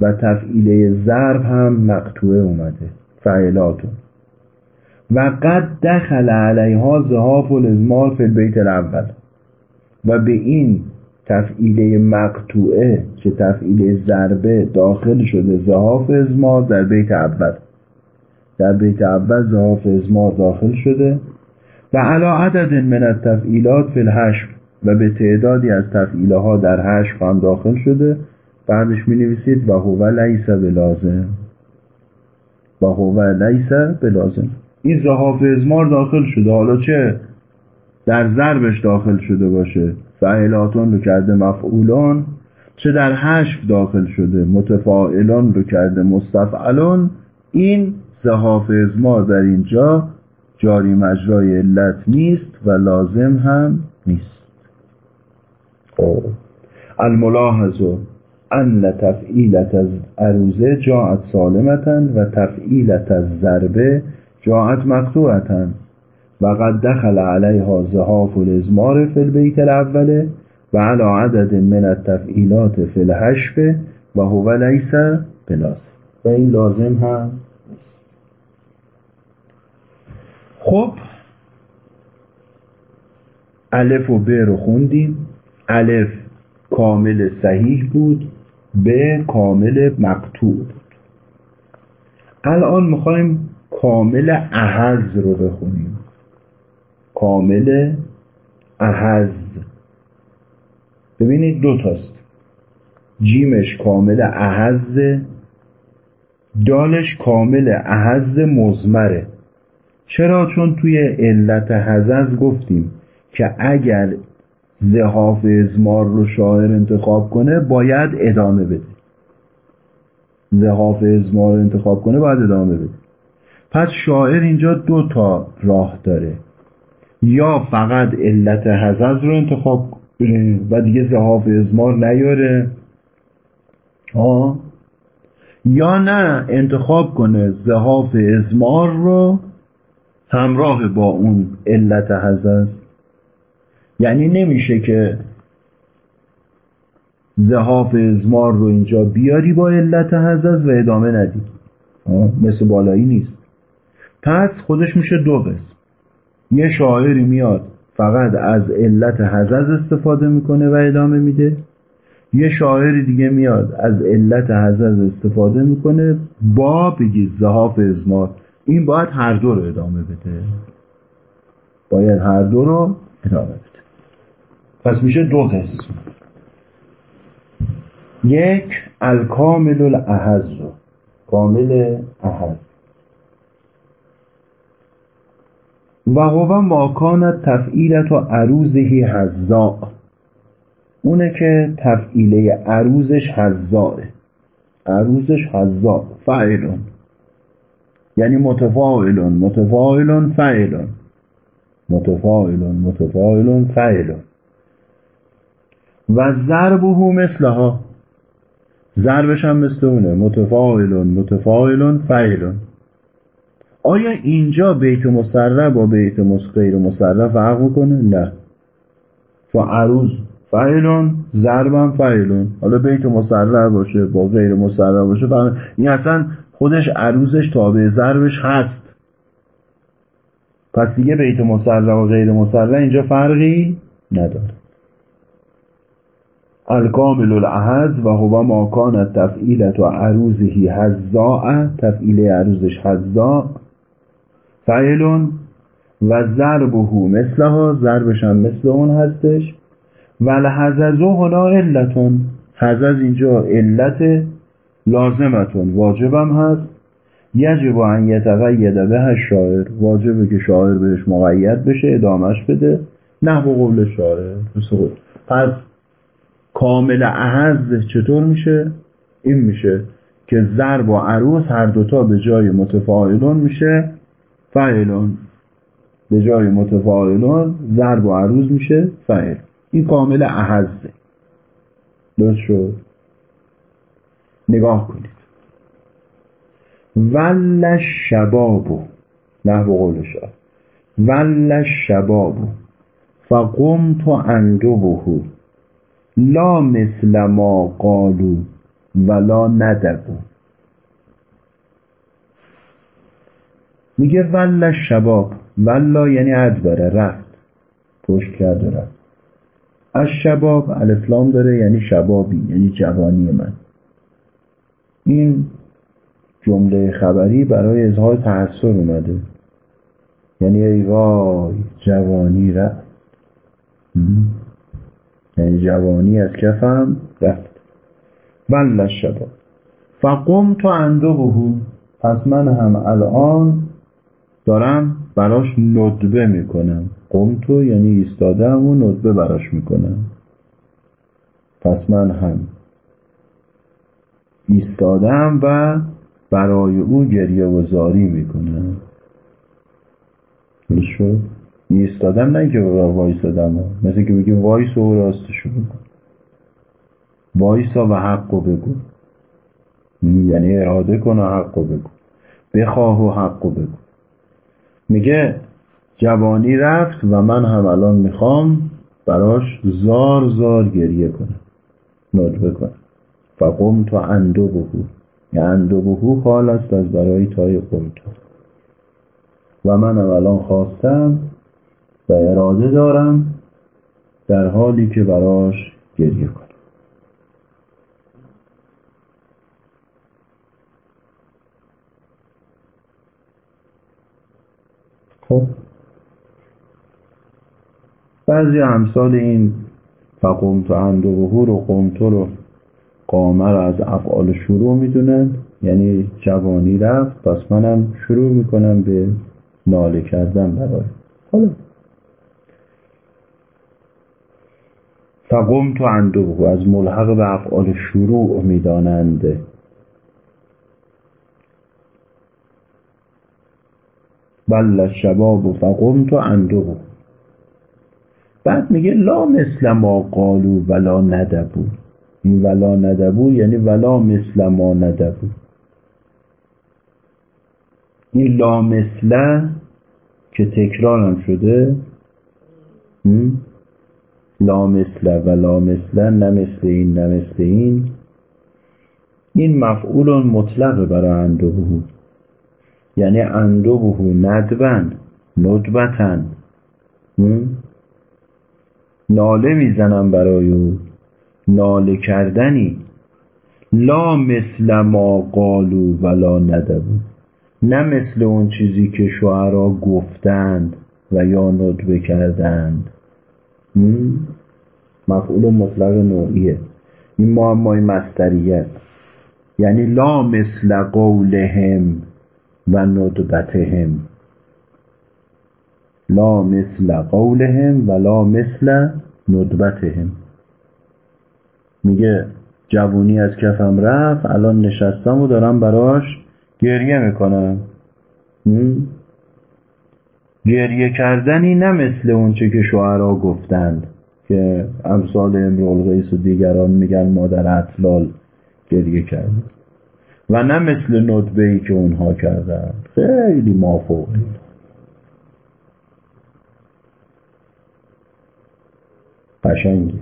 و تفعیله ضرب هم مقطوعه اومده. فعلاتون و قد دخل علیها زهاف الازمار فی البیت الاول. و به این تفعیله مقطوعه که تفعیله ضربه داخل شده زهاف ازمار در بیت اول. در بیت اول زهاف ازمار داخل شده. و علا عدد من التفعیلات فی الحشف و به تعدادی از تفعیله ها در حشف هم داخل شده. بعدش می نویسید و هو لیس به لازم و هو لیس بلازم. این زهاف ازمار داخل شده. حالا چه؟ در ضربش داخل شده باشه. فعلاتون رو کرده مفعولان چه در حشف داخل شده؟ متفاعلان رو کرده مستفعلان این زهاف ازمار در اینجا جاری مجرای علت نیست و لازم هم نیست. خب. ان تفعیلت از عروزه جاعت سالمتن و تفعیلت از ضربه جاعت مقطوعتن و قد دخل علیها زهاف الازمار فی البیت الاوله و علی عدد من التفعیلات فی الحشف و هو لیس بلاس و این لازم هم خب الف و ب رو خوندیم. الف کامل صحیح بود. به کامل مقطوع. بود الان می‌خوایم کامل احز رو بخونیم. کامل احز ببینید دو تاست. جیمش کامل احز دالش کامل احز مزمره چرا؟ چون توی علت حزز گفتیم که اگر زهاف ازمار رو شاعر انتخاب کنه باید ادامه بده. زهاف ازمار انتخاب کنه باید ادامه بده. پس شاعر اینجا دو تا راه داره. یا فقط علت حزز رو انتخاب کنه و دیگه زهاف ازمار نیاره. آه. یا نه انتخاب کنه زهاف ازمار رو همراه با اون علت حزز یعنی نمیشه که زهاف ازمار رو اینجا بیاری با علت حزز و ادامه ندی. مثل بالایی نیست. پس خودش میشه دو قسم. یه شاعری میاد فقط از علت حزز استفاده می‌کنه و ادامه میده. یه شاعری دیگه میاد از علت حزز استفاده می‌کنه. با بگی زهاف ازمار این باید هر دو رو ادامه بده. باید هر دو رو ادامه بده. پس میشه دو قسم. یک الکامل الاحز کامل احز. و هو ماکانت تفعیلت و عروزهی حزاء اونه که تفعیله عروزش حزاء عروزش حزاء فعلون یعنی متفاعلون. متفاعلون فعلون متفاعلون متفاعلون فعلون و ضربه مثلها. ضربش هم مثل اونه. متفاعلون متفاعلون فعلون آیا اینجا بیت مسرع با بیت غیر مسرع فرق می‌کنه؟ نه. عروض فعلون ضربم فعلون حالا بیت مسرع باشه با غیر مسرع باشه فعلون. این اصلا خودش عروضش تابع ضربش هست. پس دیگه بیت مسرع و غیر مسرع اینجا فرقی نداره. الکامل الاحز و هو ما کانت تفعیلت و عروضهی حزاء تفعیل عروضش حزاء. فعلون و ضربه مثلها ضربش هم مثل اون هستش. و لحززو هنا علتون. حزز اینجا علت لازمتون. واجبم هست. یجب ان یتقید به شاعر واجبه که شاعر بهش مقید بشه ادامش بده. نحو قول شاعر. پس کامل احز چطور میشه؟ این میشه که ضرب و عروس هر دوتا به جای متفاعلون میشه. فعلون به جای متفاعلون ضرب و عروض میشه. فعل این کامل احزه درست شد؟ نگاه کنید. ول شبابو نحو قول شاه. ول شبابو فقمت اندبه لا مثل ما قالو ولا ندبو میگه ول شباب ولا یعنی ادبره رفت. پشت کرد و رفت. از شباب الفلام داره یعنی شبابی یعنی جوانی من. این جمله خبری برای اظهار تحسر اومده. یعنی ای وای جوانی رفت. یعنی جوانی از کفم رفت. ول شباب فقم تو انده پس من هم الان دارم براش ندبه می‌کنم. قمتو یعنی ایستادم و ندبه براش می‌کنم. پس من هم ایستادم و برای او گریه و زاری می‌کنم. شد؟ ایستادم نه که وایسادم مثل که بگی وایس و راستشو بکن وایسا و حق بگو. یعنی اراده کن و حق بگو. بخواه و حق بگو. میگه جوانی رفت و من هم الان می‌خوام براش زار زار گریه کنم. ندبه کنم. فقم تو اندو بهو یعنی اندو بهو حال است از برای تای قم تو و منم الان خواستم و اراده دارم در حالی که براش گریه کنم. خب. بعضی امثال این فقمت اندوه رو قمتو رو قامه رو از افعال شروع می‌دونن یعنی جوانی رفت پس منم شروع می‌کنم به ناله کردن برای. حالا فقمت اندوه از ملحق به افعال شروع می‌دانند. بل شباب فقمت اندوه. بعد میگه لا مثل ما قالو ولا ندبو این ولا ندبو یعنی ولا مثل ما ندبو. این لا مثل که تکرارم شده لا مثل و لا مثل نه مثل این نه مثل این. این مفعول مطلق برای اندوه یعنی اندوه ندبن ندبتن ناله می‌زنم برای او. ناله کردنی. لا مثل ما قالو ولا ندبو نه مثل اون چیزی که شعرا گفتند و یا ندبه کردند. مفعول مطلق نوعیه. این معمای مستریه است. یعنی لا مثل قولهم و ندبتهم. لا مثل قولهم ولا مثل ندبتهم. میگه جوونی از کفم رفت الان نشستم و دارم براش گریه می‌کنم. گریه کردنی نه مثل اونچه که شعرا گفتند. که امثال امرال غیس و دیگران میگن مادر اطلال گریه کرد و نه مثل ندبه ای که اونها کردن. خیلی مافوقی قشنگی.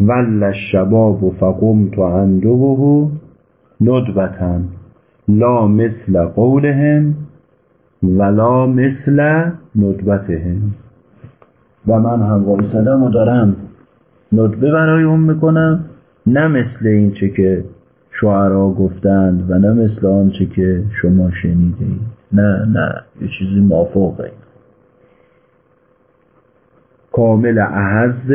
ول الشباب فقمت اندوه ندبتا. لا مثل قولهم ولا مثل ندبتهم. و من هم وایسادم و دارم ندبه برای اون می‌کنم نه مثل این چه که شعرا گفتند و نه مثل آنچه که شما شنیدید نه نه یه چیزی مافوقه کامل احز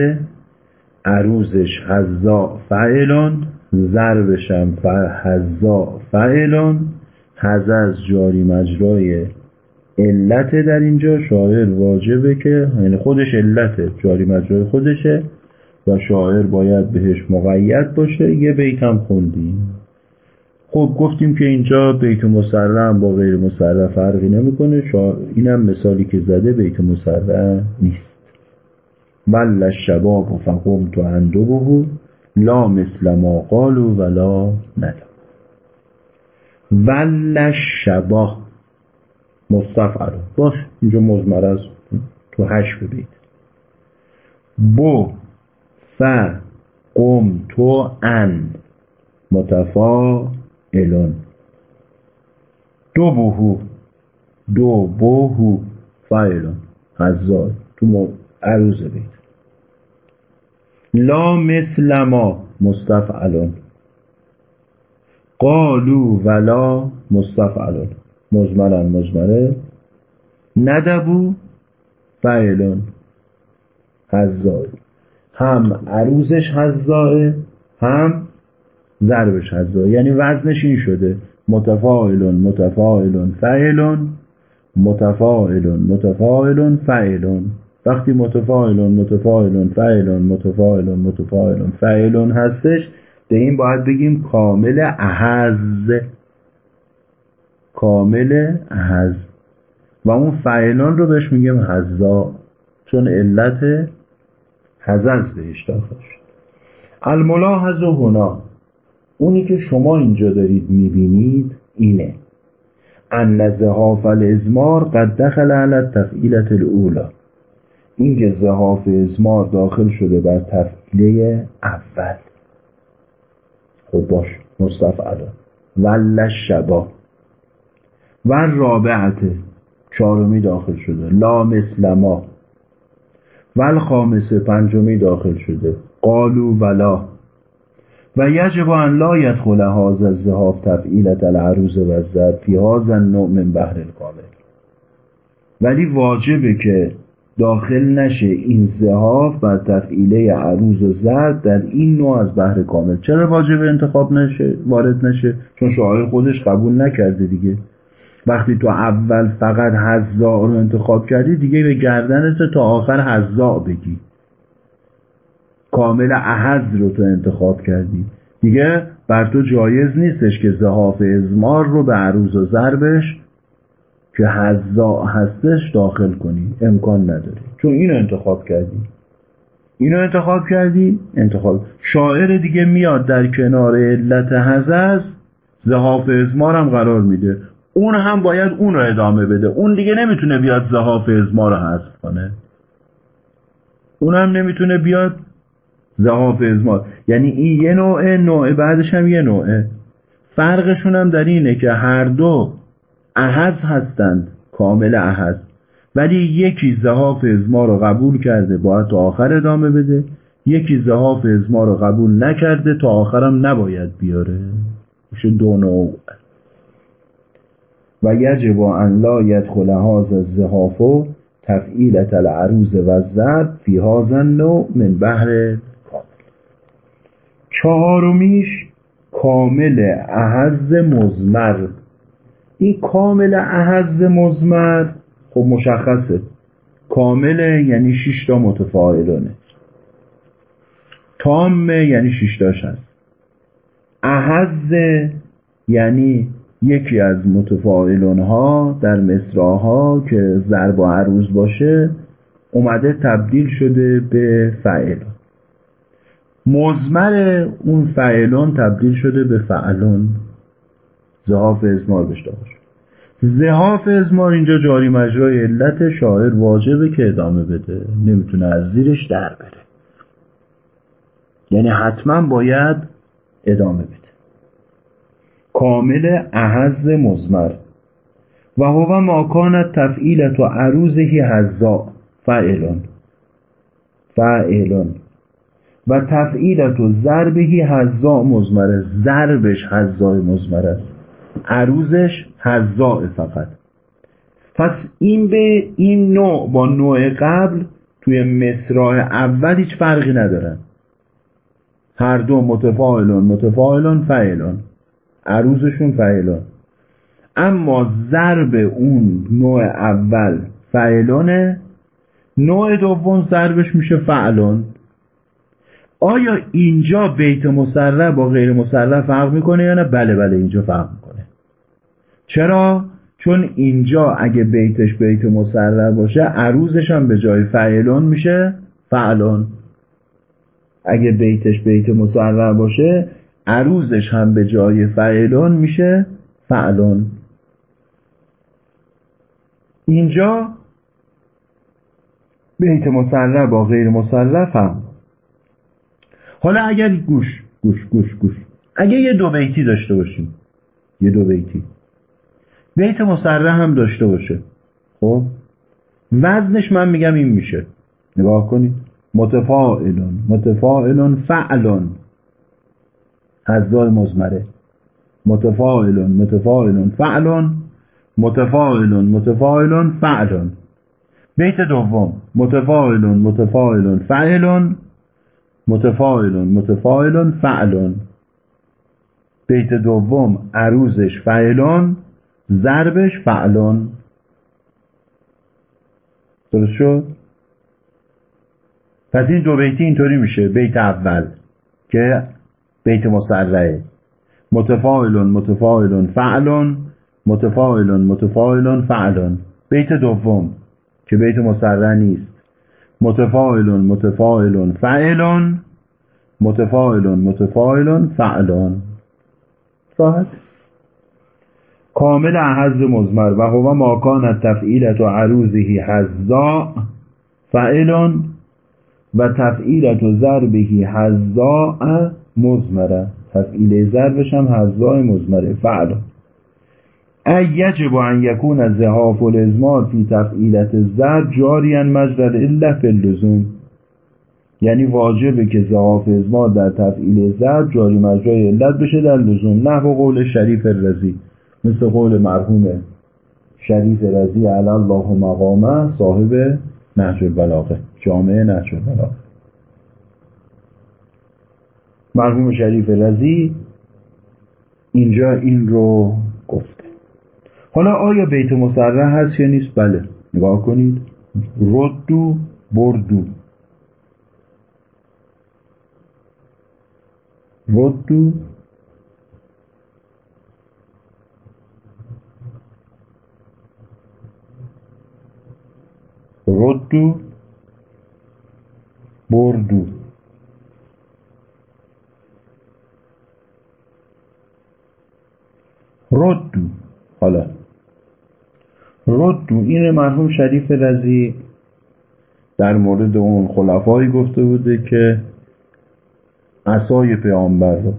عروزش حزا فعلون ضربشم حزا فعلون از جاری مجرای علت در اینجا شاعر واجبه که یعنی خودش علته جاری مجرای خودشه و شاعر باید بهش مقید باشه. یه بیت هم خوندیم. خب گفتیم که اینجا بیت مسرع با غیر مسرع فرقی نمی‌کنه. شا... اینم مثالی که زده بیت مسرع نیست. ول الشباب فقمت اندبه لا مثل ما قالوا ولا ندم ول الشبا مستفعل. باش اینجا مزمر است. تو هش ببید بو ف قم تو ان. متفاعلون. دو بوهو دو بوهو فایلون حزار تو عروض بید لا مثل ما. مستفعلون. قالو ولا مستفعلون. مزمرن مزمره ندبو فعلون. حزای هم عروزش حزائه هم ضربش حزائه یعنی وزنش این شده. متفاعل متفاعل فعل متفاعل متفاعل فعل وقتی متفاعل متفاعل فعل متفاعل متفاعل فعل هستش به این باید بگیم کامل احز کامل احز و اون فعلان رو بهش میگیم حزا چون علت حزز بهش داخل شد الملاحظ و هنا. اونی که شما اینجا دارید می‌بینید اینه. ان زهاف الازمار قد دخل علی تفعیلت الاولا این که زهاف ازمار داخل شده بر تفعیله اول. خب باش مستفعلا ول شبا. و رابعت چهارمی داخل شده. لا مثل ما. ول خامسه پنجمی داخل شده. قالو ولا. و یجب ان لا یدخل هذا الزهاف تفعیلت العروض و الزر فی هذا النوع من بحر الکامل ولی واجبه که داخل نشه این زهاف بر تفعیله عروض و زرد در این نوع از بحر کامل. چرا واجب انتخاب نشه؟ وارد نشه؟ چون شاعر خودش قبول نکرده دیگه. وقتی تو اول فقط حزا رو انتخاب کردی دیگه به گردنت تا آخر حزا بگی. کامل احز رو تو انتخاب کردی. دیگه بر تو جایز نیستش که زهاف ازمار رو به عروض و ضربش که حزا هستش داخل کنی. امکان نداری چون اینو انتخاب کردی. اینو انتخاب کردی انتخاب. شاعر دیگه میاد در کنار علت حزز زهاف ازمار هم قرار میده. اون هم باید اون رو ادامه بده. اون دیگه نمی‌تونه بیاد زهاف ازمار رو حذف کنه. اون هم نمی‌تونه بیاد زهاف ازمار یعنی این یه نوعه نوع بعدش هم یه نوعه. فرقشون هم در اینه که هر دو احز هستند کامل احز ولی یکی زهاف ازما رو قبول کرده باید تا آخر ادامه بده. یکی زهاف ازما رو قبول نکرده تا آخرم نباید بیاره. میشه دو نوع و یجب ان لا یدخل هذا الزهاف تفعیلت العروض و الضرب فی النوع من بحر کامل. چهارمیش کامل احز مزمر این کامل احز مزمر خب مشخصه. کامل یعنی شیشتا متفاعلانه. تامه یعنی شیشتاش هست. احز یعنی یکی از متفاعلون ها در مصراها که ضرب و عروض باشه اومده تبدیل شده به فعلون. مزمر اون فعلون تبدیل شده به فعلون. زهاف ازمار داده شد. زهاف ازمار اینجا جاری مجرای علت شاعر واجبه که ادامه بده. نمی‌تونه از زیرش در بره. یعنی حتما باید ادامه بده. کامل احز مزمر و هو ماکانت تفعیلت و عروضهی هزا. فعلون فعلون و تفعیلت و ضربهی هزا مزمره ضربش هزای مزمر است. عروزش هزا فقط. پس این به این نوع با نوع قبل توی مصرع اول هیچ فرقی ندارن هر دو متفاعلون متفاعلون فعلون عروزشون فعلون اما ضرب اون نوع اول فعلونه نوع دوم ضربش میشه فعلون آیا اینجا بیت مسرع با غیر مسرع فرق می‌کنه یا نه؟ بله بله اینجا فرق می‌کنه. چرا؟ چون اینجا اگه بیتش بیت مسرع باشه عروزش هم به جای فعلون میشه فعلون اگه بیتش بیت مسرع باشه عروزش هم به جای فعلون میشه فعلون. اینجا بیت مسرع با غیر مسرع فهم حالا اگر گوش گوش گوش گوش. اگه یه دو بیتی داشته باشیم یه دو بیتی. بیت مسرع هم داشته باشه. خب؟ وزنش من میگم این میشه. نگاه کنید. متفاعلون. متفاعلون فعلون. حزای مزمره متفاعلون متفاعلون فعلون. متفاعلون متفاعلون فعلون. بیت دوم. متفاعلون متفاعلون فعلون. متفاعلون متفاعلون فعلون. بیت دوم. عروزش فعلون ضربش فعلون. درست شد؟ پس این دو بیتی اینطوری میشه. بیت اول که بیت مسرعه متفاعلون متفاعلون فعلون متفاعلون متفاعلون فعلون. بیت دوم که بیت مسرع نیست. متفاعلون متفاعلون فعلون. متفاعلون متفاعلون فعلون. راحت. کامل حز مزمر و هو ما کان تفعیلت و عروضه حزا فعلون و تفعیلت و ضربه حزا مزمره تفعیل ضربش هم حزا مزمره فعلون ای یجب ان یکون زهاف الازمار فی تفعیلت ضرب جاریا مجرد الا فی اللزوم. یعنی واجبه که زهاف ازمار در تفعیل ضرب جاری مجرای علت بشه در لزوم. نحو قول شریف رزی مثل قول مرحوم شریف رزی علی الله مقامه صاحب نهج البلاغه. جامعه نهج البلاغه. مرحوم شریف رزی اینجا این رو گفته. حالا آیا بیت مسرح هست یا نیست؟ بله نگاه کنید. ردو بردو. ردو ردو بردو. ردو حالا. ردو این مرحوم شریف رزی در مورد اون خلفایی گفته بوده که عصای پیامبر رو.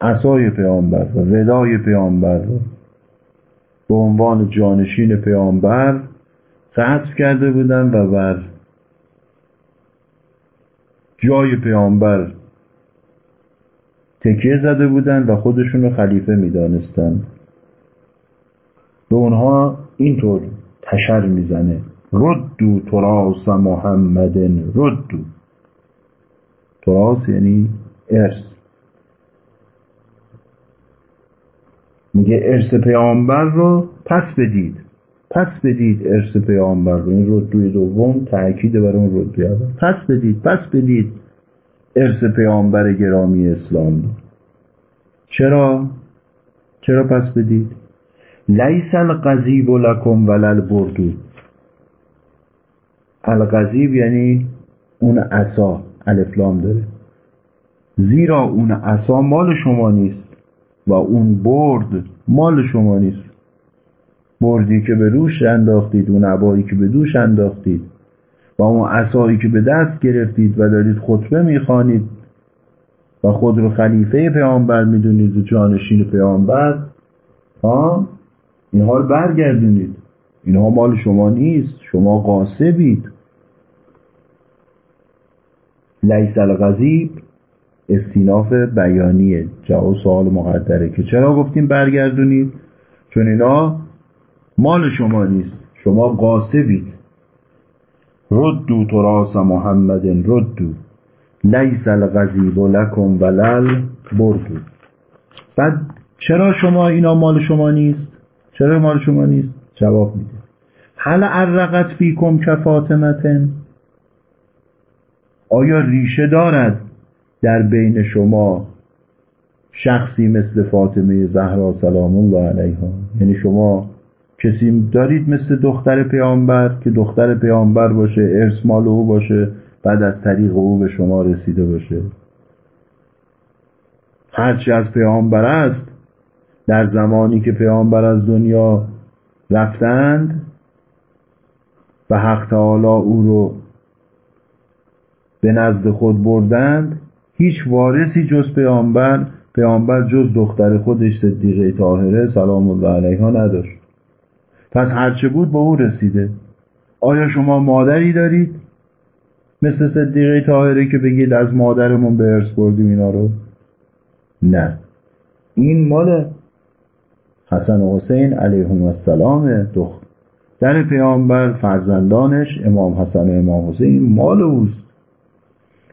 عصای پیامبر رو ردای پیامبر رو. به عنوان جانشین پیامبر غصب کرده بودن و بر جای پیامبر تکیه زده بودن و خودشون رو خلیفه می‌دانستند به اونها اینطور تشر می‌زنه. ردو تراس محمد ردو تراس یعنی ارث. میگه ارث پیامبر رو پس بدید. پس بدید ارث پیامبر رو. این ردوی دوم تاکید بر اون ردوی پس بدید پس بدید. ارث پیامبر گرامی اسلام. چرا؟ چرا پس بدید؟ لیس القذیب لکم ولل بردو القذیب یعنی اون عصا الفلام داره. زیرا اون عصا مال شما نیست و اون برد مال شما نیست. بردی که به روش انداختید اون عبایی که به دوش انداختید. و اون عصایی که به دست گرفتید و دارید خطبه می‌خوانید و خود رو خلیفه پیامبر می‌دونید و جانشین پیامبر ها؟ این حال برگردونید. اینها مال شما نیست. شما قاسبید لیس الغذیب استیناف بیانیه. جواب سوال مقدره که چرا گفتیم برگردونید؟ چون اینا مال شما نیست. شما قاسبید ردو تراس محمد ردو. لیس الغذیب لکم ولل بردو. بعد چرا شما اینا مال شما نیست؟ چرا مال شما نیست؟ جواب میده. هل ارقت فیکم کفاتمتن آیا ریشه دارد در بین شما شخصی مثل فاطمه زهرا سلام الله علیها؟ یعنی شما کسی دارید مثل دختر پیامبر که دختر پیامبر باشه ارث مال او باشه بعد از طریق او به شما رسیده باشه. هرچی از پیامبر است در زمانی که پیامبر از دنیا رفتند و حق تعالی او رو به نزد خود بردند هیچ وارثی جز پیامبر پیامبر جز دختر خودش صدیقه طاهره سلام الله علیها نداشت. پس هرچه بود به او رسیده. آیا شما مادری دارید؟ مثل صدیقه طاهره که بگید از مادرمون به ارث بردیم اینا رو. نه. این مال حسن و حسین علیهم السلام دختر در پیامبر فرزندانش امام حسن و امام حسین مال اوست.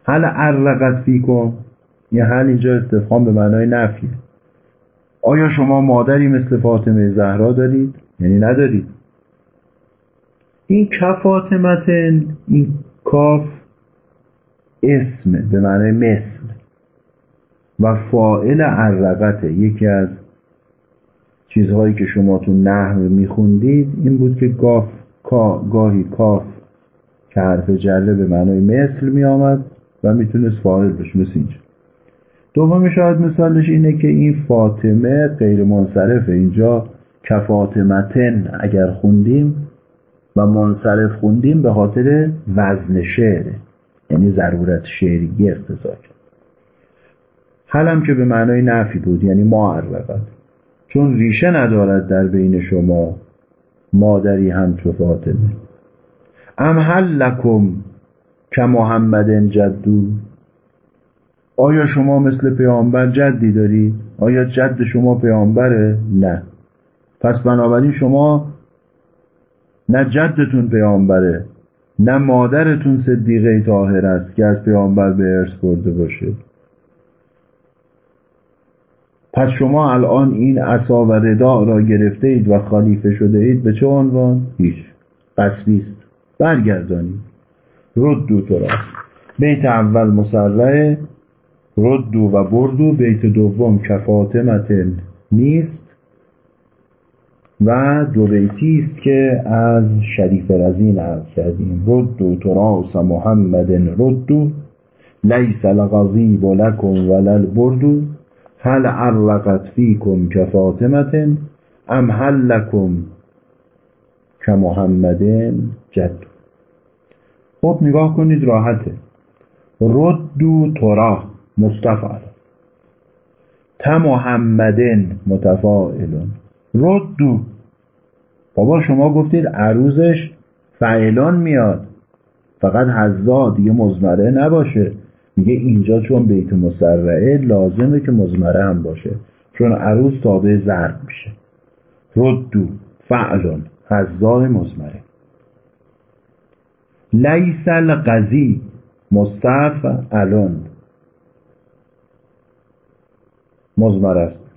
هل ارقت فیکم؟ یه هل اینجا استفهام به معنای نفیه. آیا شما مادری مثل فاطمه زهرا دارید؟ یعنی ندارید این کفاطمتن این کاف اسم به معنای مثل. و فائل عرقته. یکی از چیزهایی که شما تو نحو میخوندید این بود که گاف کا گاهی کاف که حرف جله به معنای مثل میآمد و می‌تونست فاعل بشه. مثل اینجا. دومی شاید مثالش اینه که این فاطمه غیر منصرفه اینجا کفاطمتن اگر خوندیم و منصرف خوندیم به خاطر وزن شعره یعنی ضرورت شعری اقتضا کرد. حالم که به معنای نفی بود یعنی معرقت چون ریشه ندارد در بین شما مادری همچو فاطمه ام هل لکم که محمد جدو؟ آیا شما مثل پیامبر جدی دارید؟ آیا جد شما پیامبره؟ نه. پس بنابراین شما نه جدتون پیامبره نه مادرتون صدیقه طاهر است که از پیامبر به ارث برده باشه. پس شما الان این عصا و ردا را گرفته اید و خلیفه شده اید به چه عنوان؟ هیچ. قصبیست برگردانید. ردو تو را. بیت اول مسرعه ردو و بردو بیت دوم کفاتمت نیست. و دو بیتی است که از شریف رزین عرض کردیم. ردو تراس محمد ردو لیس الغضیب لکم ولل بردو هل عرقت فیکم کفاتمت ام هل لکم کمحمد جد. خب نگاه کنید راحته. ردو ترا مستفعل. تا محمدن متفاعلون ردو بابا شما گفتید عروزش فعلان میاد. فقط حزا دیگه مزمره نباشه. میگه اینجا چون بیت مسرعه لازمه که مزمره هم باشه. چون عروض تابع ضرب میشه. ردو فعلون حزای مزمره. لیس القضی مستفعلون مزمر است.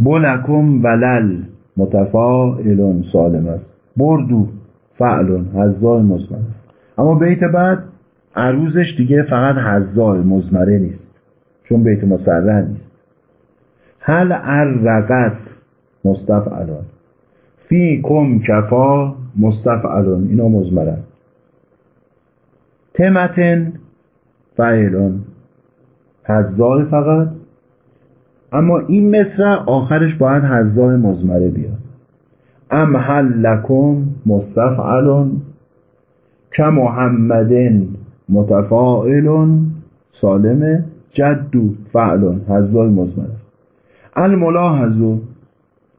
بلکم ولل. متفاعلون سالم است. بردو فعلون حزای مزمر است. اما بیت بعد عروزش دیگه فقط حزای مزمره نیست. چون بیت مسرح نیست. هل ارقت مستفعلون فی کم کفا مستفعلون اینا مزمره تمتن فعلون حزای فقط. اما این مصر آخرش باید حزای مزمره بیاد. ام هل لکم مستفعلون که محمدن متفاعلون سالمه جدو فعلون. حزای مزمره. الملاحظو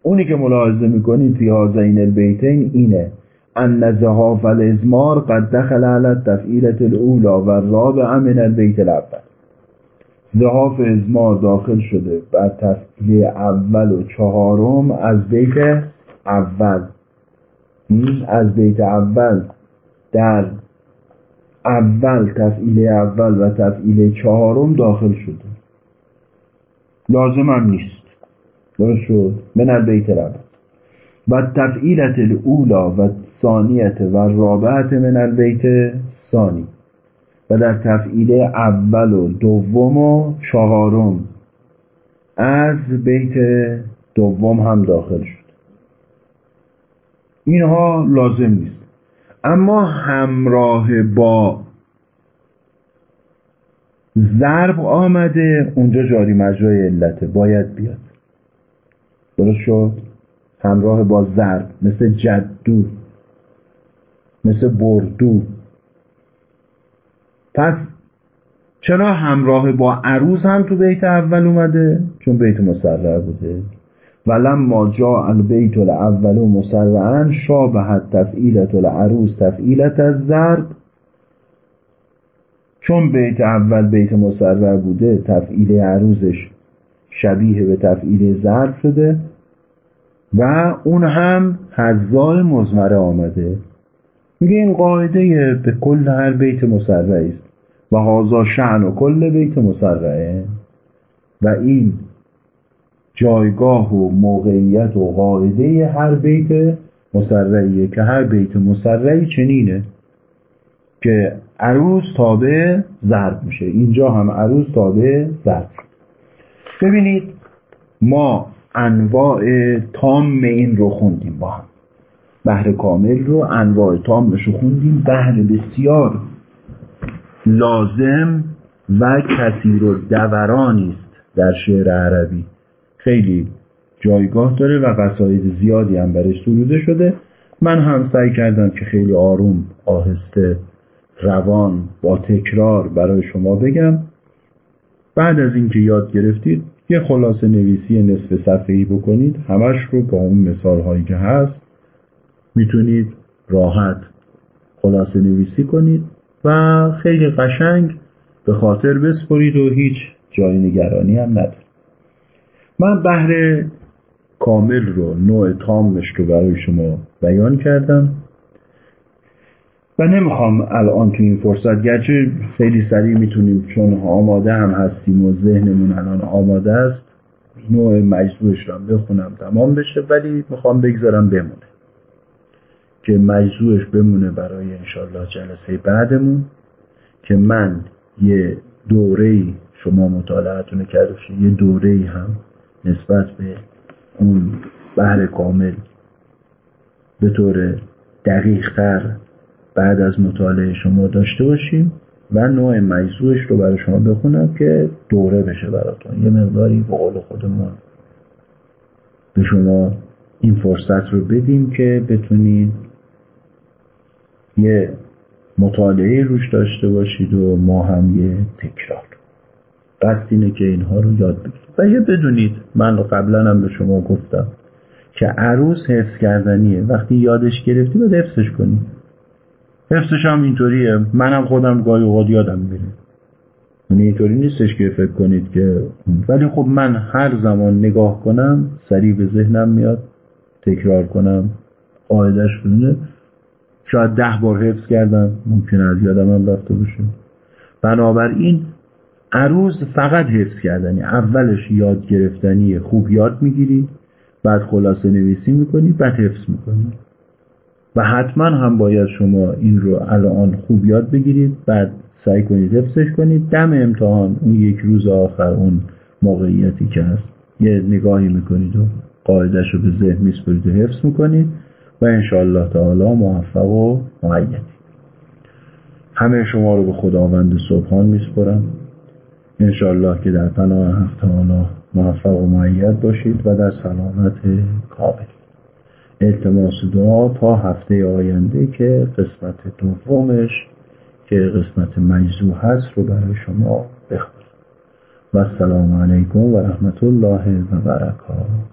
اونی که ملاحظه می‌کنید فی هازین البیتین اینه. ان زهاف الازمار قد دخل علی تفعیلت الاولا و رابع من البیت الاول. زهاف ازمار داخل شده بر تفعیل اول و چهارم از بیت اول. از بیت اول در اول تفعیل اول و تفعیل چهارم داخل شده. لازم هم نیست. درست شد؟ من البیت الاول و تفعیلت الاولا و ثانیت و رابعت من البیت ثانی و در تفعیل اول و دوم و چهارم. از بیت دوم هم داخل شد. اینها لازم نیست. اما همراه با ضرب آمده اونجا جاری مجرای علته باید بیاد. درست شد؟ همراه با ضرب. مثل جدو. مثل بردو. پس چرا همراه با عروض هم تو بیت اول اومده؟ چون بیت مسرع بوده. ولما جا البیت الاول مسرعا شابهت تفعیلت العروس تفعیلت از ضرب چون بیت اول بیت مسرع بوده تفعیل عروزش شبیه به تفعیل ضرب شده و اون هم حزای مزمره آمده. میگه این قاعده به کل هر بیت مسرعی است. و هازا شعن و کل بیت مسرعه. و این جایگاه و موقعیت و قاعده هر بیت مسرعیه که هر بیت مسرعی چنینه که عروس تابع ضرب میشه. اینجا هم عروس تابع ضرب ببینید ما انواع تام این رو خوندیم با هم. بحر کامل رو انواع تامش رو خوندیم. بحر بسیار لازم و کثیر و دورانی است در شعر عربی. خیلی جایگاه داره و قصاید زیادی هم برش سروده شده. من هم سعی کردم که خیلی آروم آهسته روان با تکرار برای شما بگم. بعد از اینکه یاد گرفتید یه خلاصه نویسی نصف صفحه‌ای بکنید. همش رو با اون مثال هایی که هست. می‌تونید راحت خلاصه نویسی کنید و خیلی قشنگ به خاطر بسپرید و هیچ جای نگرانی هم ندارید. من بهر کامل رو نوع تامش رو برای شما بیان کردم و نمی‌خوام الان تو این فرصت گرچه خیلی سریع می‌تونیم چون آماده هم هستیم و ذهنمون الان آماده است نوع مجزوعش رو بخونم تمام بشه ولی می‌خوام بگذارم بمونه. که مجزوعش بمونه برای انشالله جلسه بعدمون که من یه دوره شما مطالعتون کرده یه دوره هم نسبت به اون بحر کامل به طور دقیق تر بعد از مطالعه شما داشته باشیم و نوع مجزوعش رو برای شما بخونم که دوره بشه براتون. یه مقداری به قول خودمون به شما این فرصت رو بدیم که بتونید یه مطالعه روش داشته باشید و ما هم یه تکرار. قصد اینه که اینها رو یاد بگیرید. و یه بدونید من قبلا هم به شما گفتم که عروس حفظ کردنیه. وقتی یادش گرفتی باید حفظش کنی. حفظش هم اینطوریه. منم خودم گاهی اوقات یادم میره. یعنی اینطوری نیستش که فکر کنید که ولی خب من هر زمان نگاه کنم سریع به ذهنم میاد تکرار کنم قاعدش کنه شاید ده بار حفظ کردم ممکن از یادم هم رفته باشه. بنابراین عروض فقط حفظ کردنی اولش یاد گرفتنی خوب یاد می‌گیری بعد خلاصه نویسی می‌کنی بعد حفظ می‌کنی. و حتما هم باید شما این رو الان خوب یاد بگیرید بعد سعی کنید حفظش کنید. دم امتحان اون یک روز آخر اون موقعیتی که هست. یه نگاهی می‌کنید و قاعدش رو به ذهن میسپرید و حفظ می‌کنید. و انشاءالله تعالی موفق و معید. همه شما رو به خداوند صبحان میسپرم انشاءالله که در پناه حق تعالی موفق و معید باشید و در سلامت کامل. التماس دعا تا هفته آینده که قسمت دومش که قسمت مجزو هست رو برای شما بخونم. و السلام علیکم و رحمت الله و برکاته.